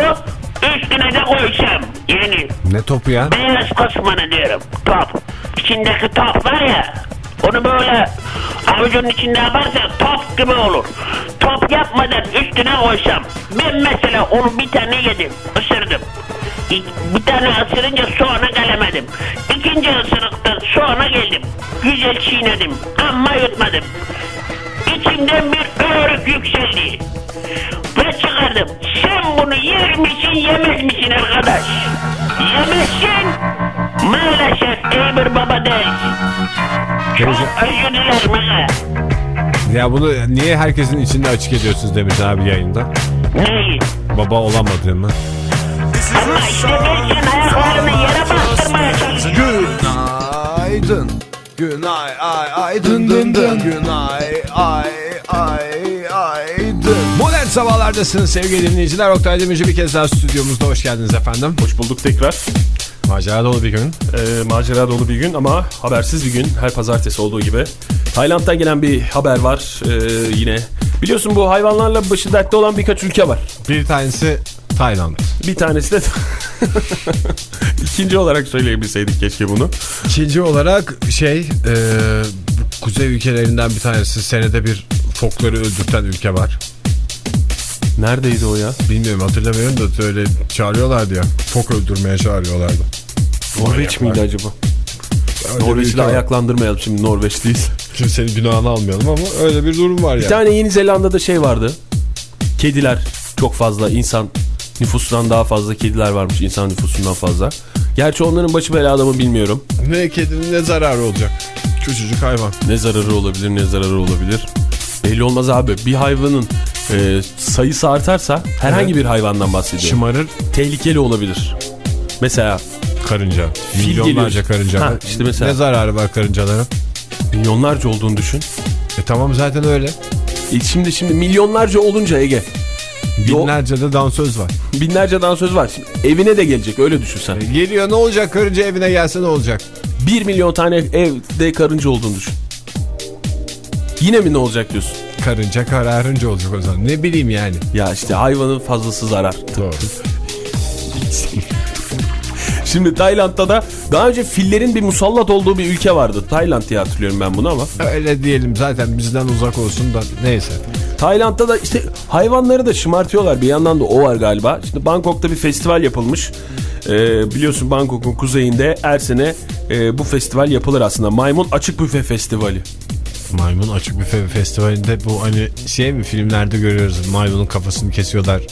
üstüne de koysam. Yani Ne topu ya? beyaz kısmını diyorum. Top. İçindeki top var ya. Onu böyle avucunun içinde yaparsan top gibi olur. Top yapmadan üstüne koysam. Ben mesela onu bir tane yedim. ısırdım. İ- Bir tane ısırınca soğana gelemedim. İkinci ısırıktan soğana geldim. Güzel çiğnedim ama yutmadım. İçimden bir öğrük yükseldi. Ve çıkardım. Sen bunu yer misin yemez misin arkadaş? Yemezsin. Maalesef iyi bir baba değilsin. Çok özür dilerim aga. Ya bunu niye herkesin içinde açık ediyorsunuz demiş abi yayında. Neyi? Baba olamadığımı. Ama işte ben sen ayaklarını yere bastırmaya çalışıyorum. Günaydın. Günay ay ay dın dın dın. Günay ay ay ay dın. Modern sabahlardasınız sevgili dinleyiciler. Oktay Demirci bir kez daha stüdyomuzda hoş geldiniz efendim. Hoş bulduk tekrar. Macera dolu bir gün. Ee, macera dolu bir gün ama habersiz bir gün. Her pazartesi olduğu gibi. Tayland'dan gelen bir haber var ee, yine. Biliyorsun bu hayvanlarla başı dertte olan birkaç ülke var. Bir tanesi Tayland. Bir tanesi de... İkinci olarak söyleyebilseydik keşke bunu. İkinci olarak şey e, kuzey ülkelerinden bir tanesi senede bir fokları öldürten ülke var. Neredeydi o ya? Bilmiyorum hatırlamıyorum da öyle çağırıyorlardı ya. Fok öldürmeye çağırıyorlardı. Norveç miydi acaba? De var. ayaklandırmayalım şimdi Norveç değil. Kimsenin günahını almayalım ama öyle bir durum var Bir yani. tane Yeni Zelanda'da şey vardı. Kediler çok fazla insan nüfusundan daha fazla kediler varmış insan nüfusundan fazla. Gerçi onların başı belada mı bilmiyorum. Ne kedinin ne zararı olacak? Küçücük hayvan. Ne zararı olabilir ne zararı olabilir. Belli olmaz abi. Bir hayvanın e, sayısı artarsa herhangi bir hayvandan bahsediyorum. Şımarır Tehlikeli olabilir. Mesela karınca. Fil Milyonlarca geliyor. karınca Ha, işte mesela. Ne zararı var karıncaların? milyonlarca olduğunu düşün. E tamam zaten öyle. E şimdi şimdi milyonlarca olunca Ege. Binlerce de dansöz var. binlerce dansöz var. Şimdi evine de gelecek öyle düşün sen. Geliyor ne olacak karınca evine gelse ne olacak? 1 milyon tane evde karınca olduğunu düşün. Yine mi ne olacak diyorsun? Karınca kararınca olacak o zaman. Ne bileyim yani. Ya işte hayvanın fazlası zarar. Doğru. Şimdi Tayland'da da daha önce fillerin bir musallat olduğu bir ülke vardı. Tayland diye hatırlıyorum ben bunu ama. Öyle diyelim zaten bizden uzak olsun da neyse. Tayland'da da işte hayvanları da şımartıyorlar. Bir yandan da o var galiba. Şimdi Bangkok'ta bir festival yapılmış. Ee, biliyorsun Bangkok'un kuzeyinde her sene e, bu festival yapılır aslında. Maymun Açık Büfe Festivali. Maymun Açık Büfe Festivali'nde bu hani şey mi filmlerde görüyoruz maymunun kafasını kesiyorlar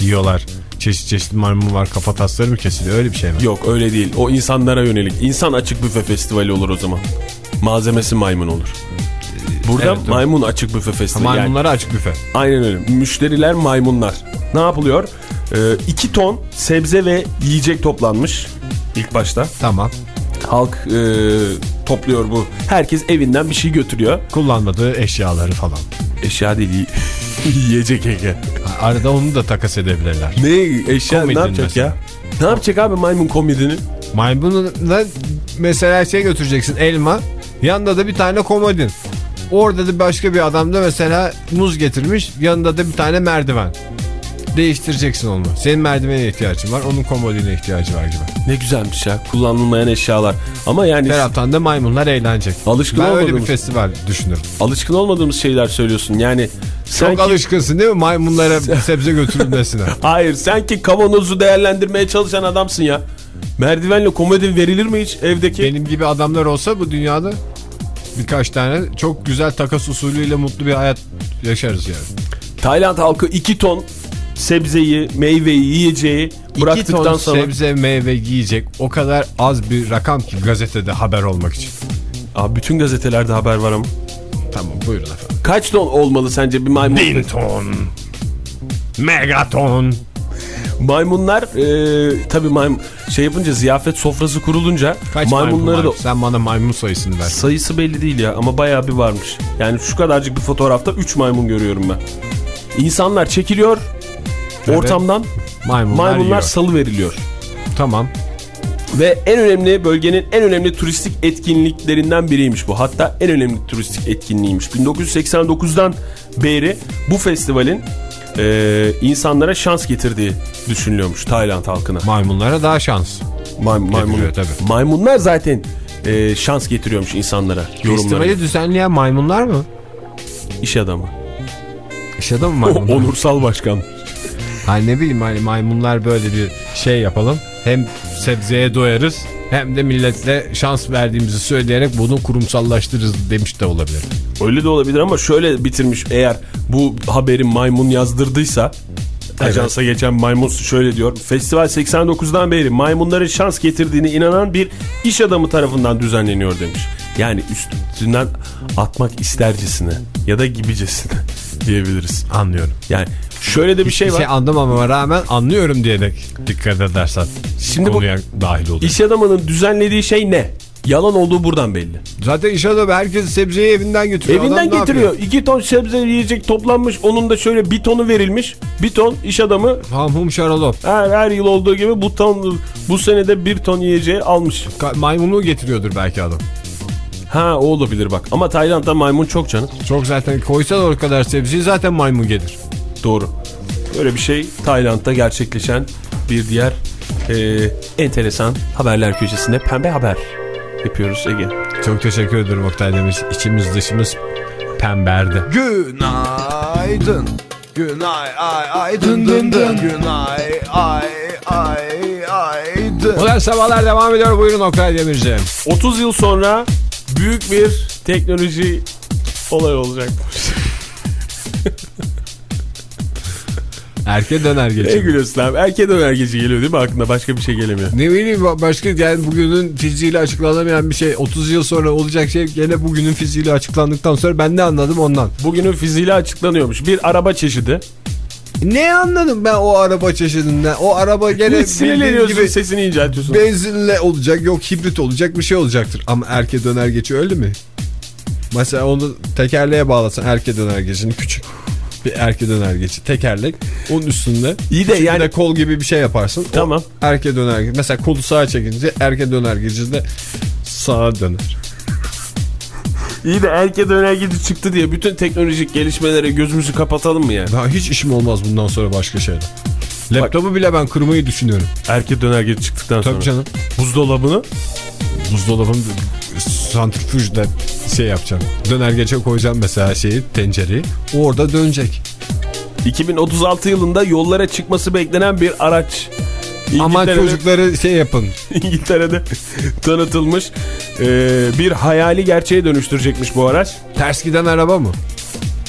yiyorlar. Çeşit çeşit maymun var kafa tasları mı kesiliyor öyle bir şey mi? Yok öyle değil. O insanlara yönelik. İnsan Açık Büfe Festivali olur o zaman. Malzemesi maymun olur. Burada Evet, maymun açık büfe festivali. Yani Maymunlara açık büfe. Aynen öyle. Müşteriler maymunlar. Ne yapılıyor? 2 ton sebze ve yiyecek toplanmış ilk başta. Tamam. Halk e, topluyor bu. Herkes evinden bir şey götürüyor. Kullanmadığı eşyaları falan. Eşya değil yi- yiyecek Ege. Arada onu da takas edebilirler. Ne eşya Komedin ne yapacak mesela. ya? Ne yapacak abi maymun komedini? Maymununa mesela şey götüreceksin elma. Yanında da bir tane komodin. Orada da başka bir adam da mesela muz getirmiş. Yanında da bir tane merdiven. Değiştireceksin onu. Senin merdivene ihtiyacın var. Onun komodine ihtiyacı var gibi. Ne güzelmiş ya. Kullanılmayan eşyalar. Ama yani Bir taraftan da maymunlar eğlenecek. Alışkın ben öyle bir olmadığımız- festival düşünürüm. alışkın olmadığımız şeyler söylüyorsun. Yani Çok sanki... alışkınsın değil mi maymunlara sebze götürülmesine? Hayır sanki kavanozu değerlendirmeye çalışan adamsın ya. Merdivenle komodin verilir mi hiç evdeki? Benim gibi adamlar olsa bu dünyada birkaç tane çok güzel takas usulüyle mutlu bir hayat yaşarız yani. Tayland halkı 2 ton sebzeyi, meyveyi, yiyeceği bıraktıktan ton sonra... sebze meyve yiyecek o kadar az bir rakam ki gazetede haber olmak için. Abi bütün gazetelerde haber var ama. Tamam buyurun efendim. Kaç ton olmalı sence bir maymun? ton. Megaton. Maymunlar e, tabii maymun şey yapınca ziyafet sofrası kurulunca Kaç maymunları maymun da? Sen bana maymun sayısını ver. sayısı belli değil ya ama bayağı bir varmış. Yani şu kadarcık bir fotoğrafta 3 maymun görüyorum ben. İnsanlar çekiliyor Ortamdan Maymunlar, maymunlar yiyor. salı veriliyor. Tamam. Ve en önemli bölgenin en önemli turistik etkinliklerinden biriymiş bu. Hatta en önemli turistik etkinliğiymiş. 1989'dan beri bu festivalin e, insanlara şans getirdiği düşünülüyormuş Tayland halkına. Maymunlara daha şans. May- maymun, tabii. maymunlar zaten e, şans getiriyormuş insanlara. Festivali düzenleyen maymunlar mı? İş adamı. İş adamı maymunlar. Onursal başkan. Hani ne bileyim hani maymunlar böyle bir şey yapalım. Hem sebzeye doyarız hem de milletle şans verdiğimizi söyleyerek bunu kurumsallaştırırız demiş de olabilir. Öyle de olabilir ama şöyle bitirmiş eğer bu haberi maymun yazdırdıysa Ajansa geçen maymun şöyle diyor. Festival 89'dan beri maymunların şans getirdiğine inanan bir iş adamı tarafından düzenleniyor demiş. Yani üstünden atmak istercesine ya da gibicesine diyebiliriz. Anlıyorum. Yani şöyle de bir şey Bir var. şey anlamamama rağmen anlıyorum diyerek dikkat edersen. Şimdi bu dahil oluyor. iş adamının düzenlediği şey ne? Yalan olduğu buradan belli. Zaten iş adamı herkes sebzeyi evinden. Adam Evinden ne getiriyor. İki ton sebze yiyecek toplanmış. Onun da şöyle bir tonu verilmiş. Bir ton iş adamı Ham hum şaralop. her, her yıl olduğu gibi bu ton bu senede bir ton yiyeceği almış. Ka- Maymunu getiriyordur belki adam. Ha o olabilir bak. Ama Tayland'da maymun çok canım. Çok zaten koysan o kadar sebzeyi zaten maymun gelir. Doğru. Böyle bir şey Tayland'da gerçekleşen bir diğer e, enteresan haberler köşesinde pembe haber yapıyoruz Ege. Çok teşekkür ederim Oktay demiş. İçimiz dışımız pemberde. Günaydın. Günay ay ay dın dın dın. Günay ay ay ay dın. Modern sabahlar devam ediyor. Buyurun Oktay Demirci. 30 yıl sonra büyük bir teknoloji olay olacak. Erke döner Ne geçiyor. gülüyorsun abi? Erkek önergeci geliyor değil mi? Aklına başka bir şey gelemiyor. Ne bileyim başka yani bugünün fiziğiyle açıklanamayan bir şey 30 yıl sonra olacak şey gene bugünün fiziğiyle açıklandıktan sonra ben ne anladım ondan. Bugünün fiziğiyle açıklanıyormuş. Bir araba çeşidi. Ne anladım ben o araba çeşidinden? O araba gene Sinirleniyorsun gibi sesini inceltiyorsun. benzinle olacak yok hibrit olacak bir şey olacaktır. Ama erke döner geçi öyle mi? Mesela onu tekerleğe bağlasan erke döner geçini küçük bir erke döner geçi tekerlek onun üstünde İyi de yani- de kol gibi bir şey yaparsın. Tamam. O erke döner geçi. Mesela kolu sağa çekince erke döner geçi de sağa döner. İyi de erkek önergeci çıktı diye bütün teknolojik gelişmelere gözümüzü kapatalım mı yani? Daha hiç işim olmaz bundan sonra başka şeyle. Laptopu bile ben kırmayı düşünüyorum. Erkek dönergeci çıktıktan sonra. Tabii canım. Buzdolabını Buzdolabını santrifüjle şey yapacağım. Döner geçe koyacağım mesela şeyi tencereyi. O orada dönecek. 2036 yılında yollara çıkması beklenen bir araç. İngiltere'de- çocukları şey yapın. İngiltere'de tanıtılmış ee, bir hayali gerçeğe dönüştürecekmiş bu araç. Ters giden araba mı?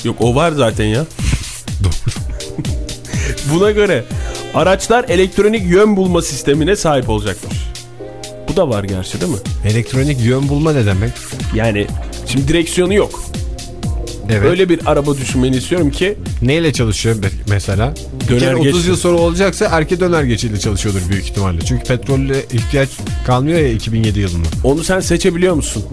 Yok o var zaten ya. Buna göre araçlar elektronik yön bulma sistemine sahip olacakmış. Da var gerçi değil mi? Elektronik yön bulma ne demek? Yani şimdi direksiyonu yok. Evet. Öyle bir araba düşünmeni istiyorum ki Neyle çalışıyor mesela? Döner kere 30 geçti. yıl sonra olacaksa erke döner geçiyle çalışıyordur büyük ihtimalle. Çünkü petrolle ihtiyaç kalmıyor ya 2007 yılında. onu sen seçebiliyor musun?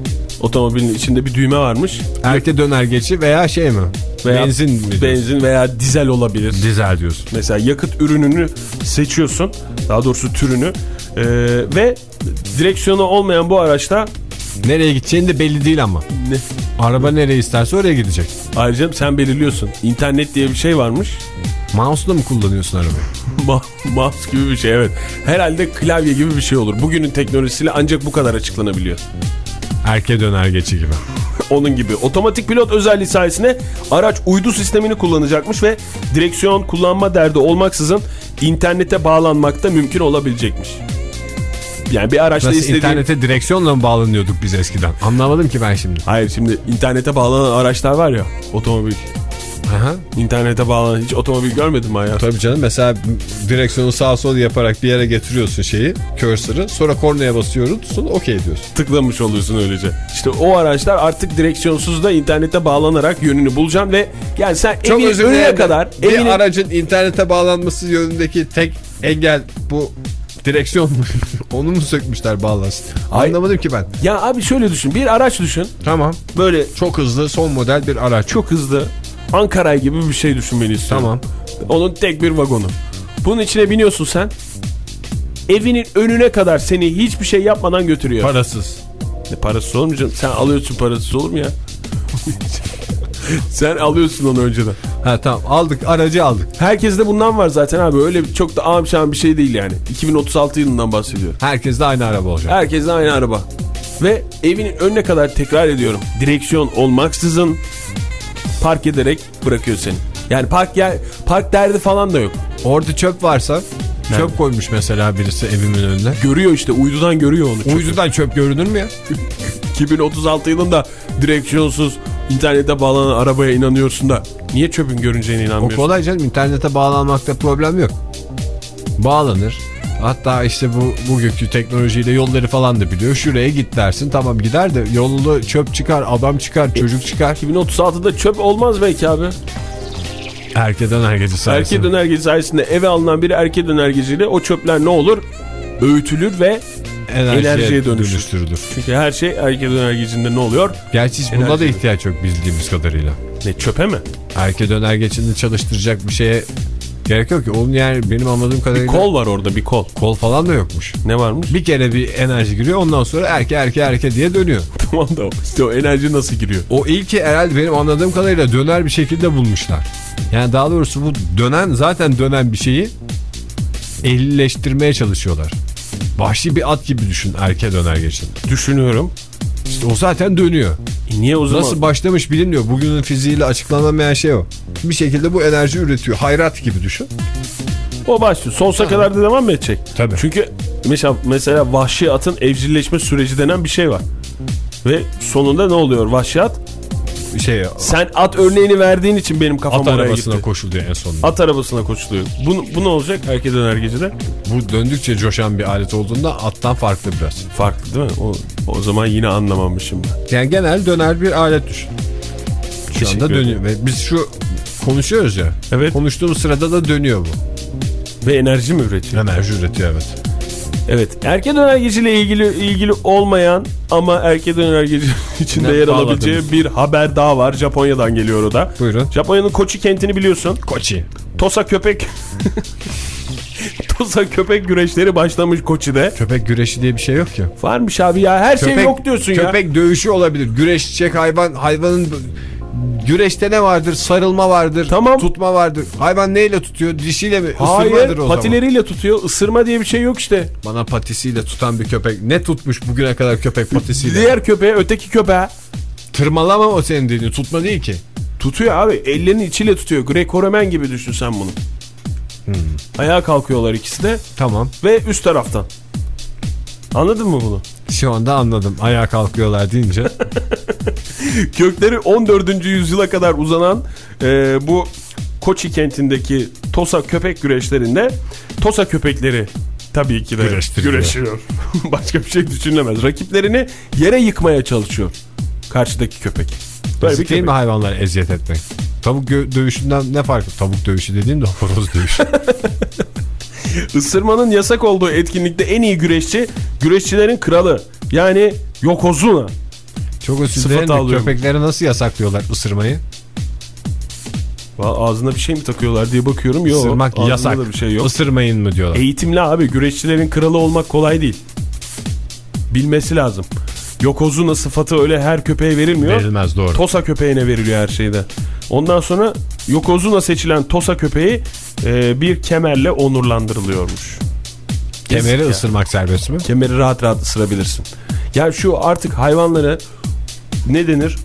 Otomobilin içinde bir düğme varmış. Erke döner geçi veya şey mi? Veya benzin mi? Benzin veya dizel olabilir. Dizel diyorsun. Mesela yakıt ürününü seçiyorsun. Daha doğrusu türünü. Ee, ve direksiyonu olmayan bu araçta Nereye gideceğin de belli değil ama. ne? Araba nereye isterse oraya gidecek. Ayrıca sen belirliyorsun. İnternet diye bir şey varmış. Mouse'la mı kullanıyorsun arabayı? Mouse gibi bir şey evet. Herhalde klavye gibi bir şey olur. Bugünün teknolojisiyle ancak bu kadar açıklanabiliyor. Erke döner geçi gibi. Onun gibi. Otomatik pilot özelliği sayesinde araç uydu sistemini kullanacakmış ve direksiyon kullanma derdi olmaksızın internete bağlanmakta mümkün olabilecekmiş. Yani bir araçla Nasıl istediğin... internete direksiyonla mı bağlanıyorduk biz eskiden? Anlamadım ki ben şimdi. Hayır şimdi internete bağlanan araçlar var ya otomobil. Aha. İnternete bağlanan hiç otomobil görmedin mi hayatım? Tabii canım mesela direksiyonu sağ sol yaparak bir yere getiriyorsun şeyi, cursor'ı. Sonra kornaya basıyorsun, okey diyorsun. Tıklamış oluyorsun öylece. İşte o araçlar artık direksiyonsuz da internete bağlanarak yönünü bulacaksın ve yani sen Çok evin önüne kadar Bir evinin... aracın internete bağlanması yönündeki tek engel bu direksiyon mu? Onu mu sökmüşler bağlasın? Ay- Anlamadım ki ben. Ya abi şöyle düşün bir araç düşün Tamam. böyle Çok hızlı son model bir araç. çok hızlı Ankara gibi bir şey düşünmeni istiyorum. Tamam. Onun tek bir vagonu. Bunun içine biniyorsun sen. Evinin önüne kadar seni hiçbir şey yapmadan götürüyor. Parasız. Ne parası olur mu canım? Sen alıyorsun parasız olur mu ya? Sen alıyorsun onu önceden. Ha tamam aldık aracı aldık. Herkeste bundan var zaten abi. Öyle çok da amşan bir şey değil yani. 2036 yılından bahsediyorum. Herkes de aynı araba olacak. Herkeste aynı araba. Ve evinin önüne kadar tekrar ediyorum. Direksiyon olmaksızın park ederek bırakıyor seni. Yani park yer, park derdi falan da yok. Orada çöp varsa Nerede? çöp koymuş mesela birisi evimin önüne. Görüyor işte uydudan görüyor onu. Çok- Uydudan çöp görünür mü ya? 2036 yılında direksiyonsuz internete bağlanan arabaya inanıyorsun da niye çöpün görüneceğine O inanmıyorsun? kolay canım internete bağlanmakta problem yok. Bağlanır. Hatta işte bu bugünkü teknolojiyle yolları falan da biliyor. Şuraya git dersin tamam gider de yolunda çöp çıkar, adam çıkar, çocuk çıkar. 2036'da çöp olmaz belki abi. Erke döner gece sayesinde. Erke dönergeci sayesinde eve alınan bir erke dönergeciyle o çöpler ne olur? Öğütülür ve enerjiye dönüşür. dönüştürülür. çünkü her şey erke dönergecinde ne oluyor? Gerçi hiç buna da ihtiyaç yok bildiğimiz kadarıyla. Ne çöpe mi? Erke döner geçinde çalıştıracak bir şeye gerek yok ki. Onun yani benim anladığım Bir kadarıyla kol var orada bir kol. kol falan da yokmuş. Ne varmış? Bir kere bir enerji giriyor ondan sonra erke erke erke diye dönüyor. tamam da işte o enerji nasıl giriyor? O ilki herhalde benim anladığım kadarıyla döner bir şekilde bulmuşlar. Yani daha doğrusu bu dönen zaten dönen bir şeyi ehlileştirmeye çalışıyorlar. Vahşi bir at gibi düşün erke döner geçin. Düşünüyorum. İşte o zaten dönüyor. E niye o zaman? Nasıl başlamış bilinmiyor. Bugünün fiziğiyle açıklanamayan şey o. Bir şekilde bu enerji üretiyor. Hayrat gibi düşün. O başlıyor. Sonsuza kadar da devam mı edecek? Tabii. Çünkü mesela, mesela vahşi atın evcilleşme süreci denen bir şey var. Ve sonunda ne oluyor vahşi at? Şey Sen at örneğini verdiğin için benim kafam at oraya arabasına gitti. koşuluyor en sonunda. At arabasına koşuluyor. Bu, bu ne olacak erkek dönergecide? Bu döndükçe coşan bir alet olduğunda attan farklı biraz. Farklı değil mi? O, o zaman yine anlamamışım ben. Yani genel döner bir alet düşün. Şu Teşekkür anda dönüyor. Ve biz şu konuşuyoruz ya. Evet. Konuştuğumuz sırada da dönüyor bu. Ve enerji mi üretiyor? Enerji üretiyor evet. Evet. Erkek dönergeciyle ilgili ilgili olmayan ama erkek dönergeci içinde Ne yer bağladınız? alabileceği bir haber daha var. Japonya'dan geliyor o da. Buyurun. Japonya'nın Kochi kentini biliyorsun. Koçi. Tosa köpek Tosa köpek güreşleri başlamış Koçi'de. Köpek güreşi diye bir şey yok ki. Varmış abi ya her şey yok diyorsun ya. Köpek dövüşü olabilir. Güreşecek hayvan hayvanın güreşte ne vardır? Sarılma vardır. Tamam. Tutma vardır. Hayvan neyle tutuyor? Dişiyle mi? Hayır Isırmadır o zaman. patileriyle tutuyor. Isırma diye bir şey yok işte. Bana patisiyle tutan bir köpek. Ne tutmuş bugüne kadar köpek patisiyle? Diğer köpeğe öteki köpeğe Tırmalama o senin dediğin. Tutma değil ki. tutuyor abi. Ellerinin içiyle tutuyor. Greco-Romen gibi düşün sen bunu. Hmm. Ayağa kalkıyorlar ikisi de Tamam. ve üst taraftan. Anladın mı bunu? Şu anda anladım. Ayağa kalkıyorlar deyince. Kökleri 14. yüzyıla kadar uzanan e, bu Koçi kentindeki Tosa köpek güreşlerinde Tosa köpekleri tabii ki de güreşiyor. Başka bir şey düşünülemez. Rakiplerini yere yıkmaya çalışıyor karşıdaki köpek. Böyle bir Yazık değil mi köpek. hayvanlara eziyet etmek? Tavuk dövüşünden ne farkı? Tavuk dövüşü dediğim de horoz dövüşü. Isırmanın yasak olduğu etkinlikte en iyi güreşçi güreşçilerin kralı. Yani Yokozuna. Çok özür dilerim köpekleri nasıl yasaklıyorlar ısırmayı? Ağzına bir şey mi takıyorlar diye bakıyorum. Yok. Isırmak yasak. bir şey yok. Isırmayın mı diyorlar. Eğitimli abi güreşçilerin kralı olmak kolay değil. Bilmesi lazım. Yokozuna sıfatı öyle her köpeğe verilmiyor. Verilmez doğru. Tosa köpeğine veriliyor her şeyde. Ondan sonra Yokozuna seçilen Tosa köpeği e, bir kemerle onurlandırılıyormuş. Kemeri ya. ısırmak serbest mi? Kemeri rahat rahat ısırabilirsin. Ya şu artık hayvanları ne denir?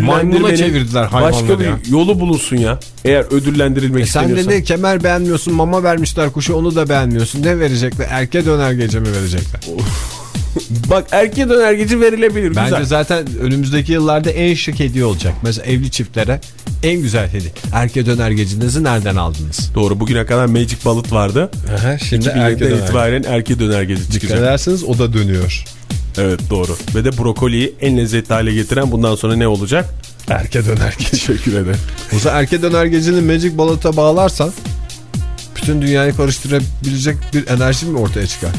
Maymuna çevirdiler hayvanları başka bir ya. yolu bulunsun ya. Eğer ödüllendirilmek E sen de ne kemer beğenmiyorsun mama vermişler kuşu onu da beğenmiyorsun. Ne verecekler? Erke döner gece mi verecekler? Bak erkeğe dönergeci verilebilir. Bence güzel. zaten önümüzdeki yıllarda en şık hediye olacak. Mesela evli çiftlere en güzel hediye. Erke döner gecenizi nereden aldınız? Doğru bugüne kadar Magic Bullet vardı. şimdi 2007'den itibaren erkeğe dönergeci Dikkat çıkacak. ederseniz o da dönüyor. Evet doğru. Ve de brokoliyi en lezzetli hale getiren bundan sonra ne olacak? Erke döner gece. Teşekkür ederim. O zaman erke döner geceni Magic Balot'a bağlarsan bütün dünyayı karıştırabilecek bir enerji mi ortaya çıkar?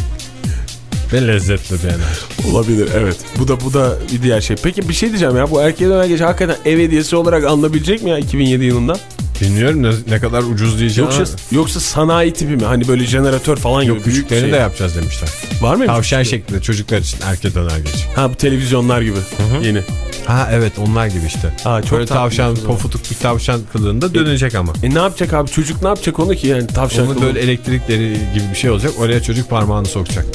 Ve lezzetli enerji. Olabilir evet. Bu da bu da bir diğer şey. Peki bir şey diyeceğim ya. Bu erkeğe dönergeci hakikaten ev hediyesi olarak alınabilecek mi ya 2007 yılında? Bilmiyorum ne, ne kadar ucuz diyeceğim Yoksa, yoksa sanayi tipi mi? Hani böyle jeneratör falan gibi yok küçüklerini şey. de yapacağız demişler. Var mı? Tavşan şeklinde çocuklar için erke döner gece. Ha bu televizyonlar gibi. Yeni. Ha evet onlar gibi işte. Ha, çok Böyle tavşan pofuduk bir tavşan kılığında dönecek ama. E ne yapacak abi? Çocuk ne yapacak onu ki yani tavşan kılığı? böyle elektrikleri gibi bir şey olacak. Oraya çocuk parmağını sokacak.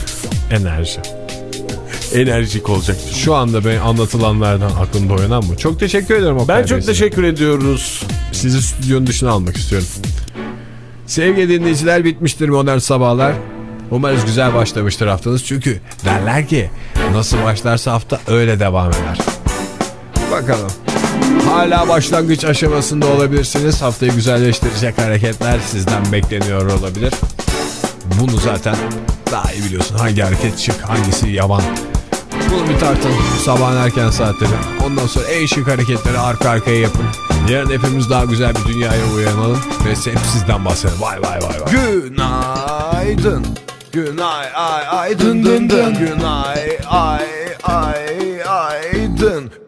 Enerji. enerjik olacak. Şu anda ben anlatılanlardan aklımda oynanan bu. Çok teşekkür ederim Ben çok teşekkür ediyoruz. Sizi stüdyonun dışına almak istiyorum. Sevgili dinleyiciler bitmiştir modern sabahlar. Umarız güzel başlamıştır haftanız. Çünkü derler ki nasıl başlarsa hafta öyle devam eder. Bakalım. Hala başlangıç aşamasında olabilirsiniz. Haftayı güzelleştirecek hareketler sizden bekleniyor olabilir. Bunu zaten daha iyi biliyorsun. Hangi hareket şık, hangisi yavan. Bunu bir tartın sabahın erken saatleri. Ondan sonra en şık hareketleri arka arkaya yapın. Yarın hepimiz daha güzel bir dünyaya uyanalım. Ve hep sizden bahsedelim. Vay vay vay vay. Günaydın. Günay ay ay dın dın dın. Günay ay ay ay dın.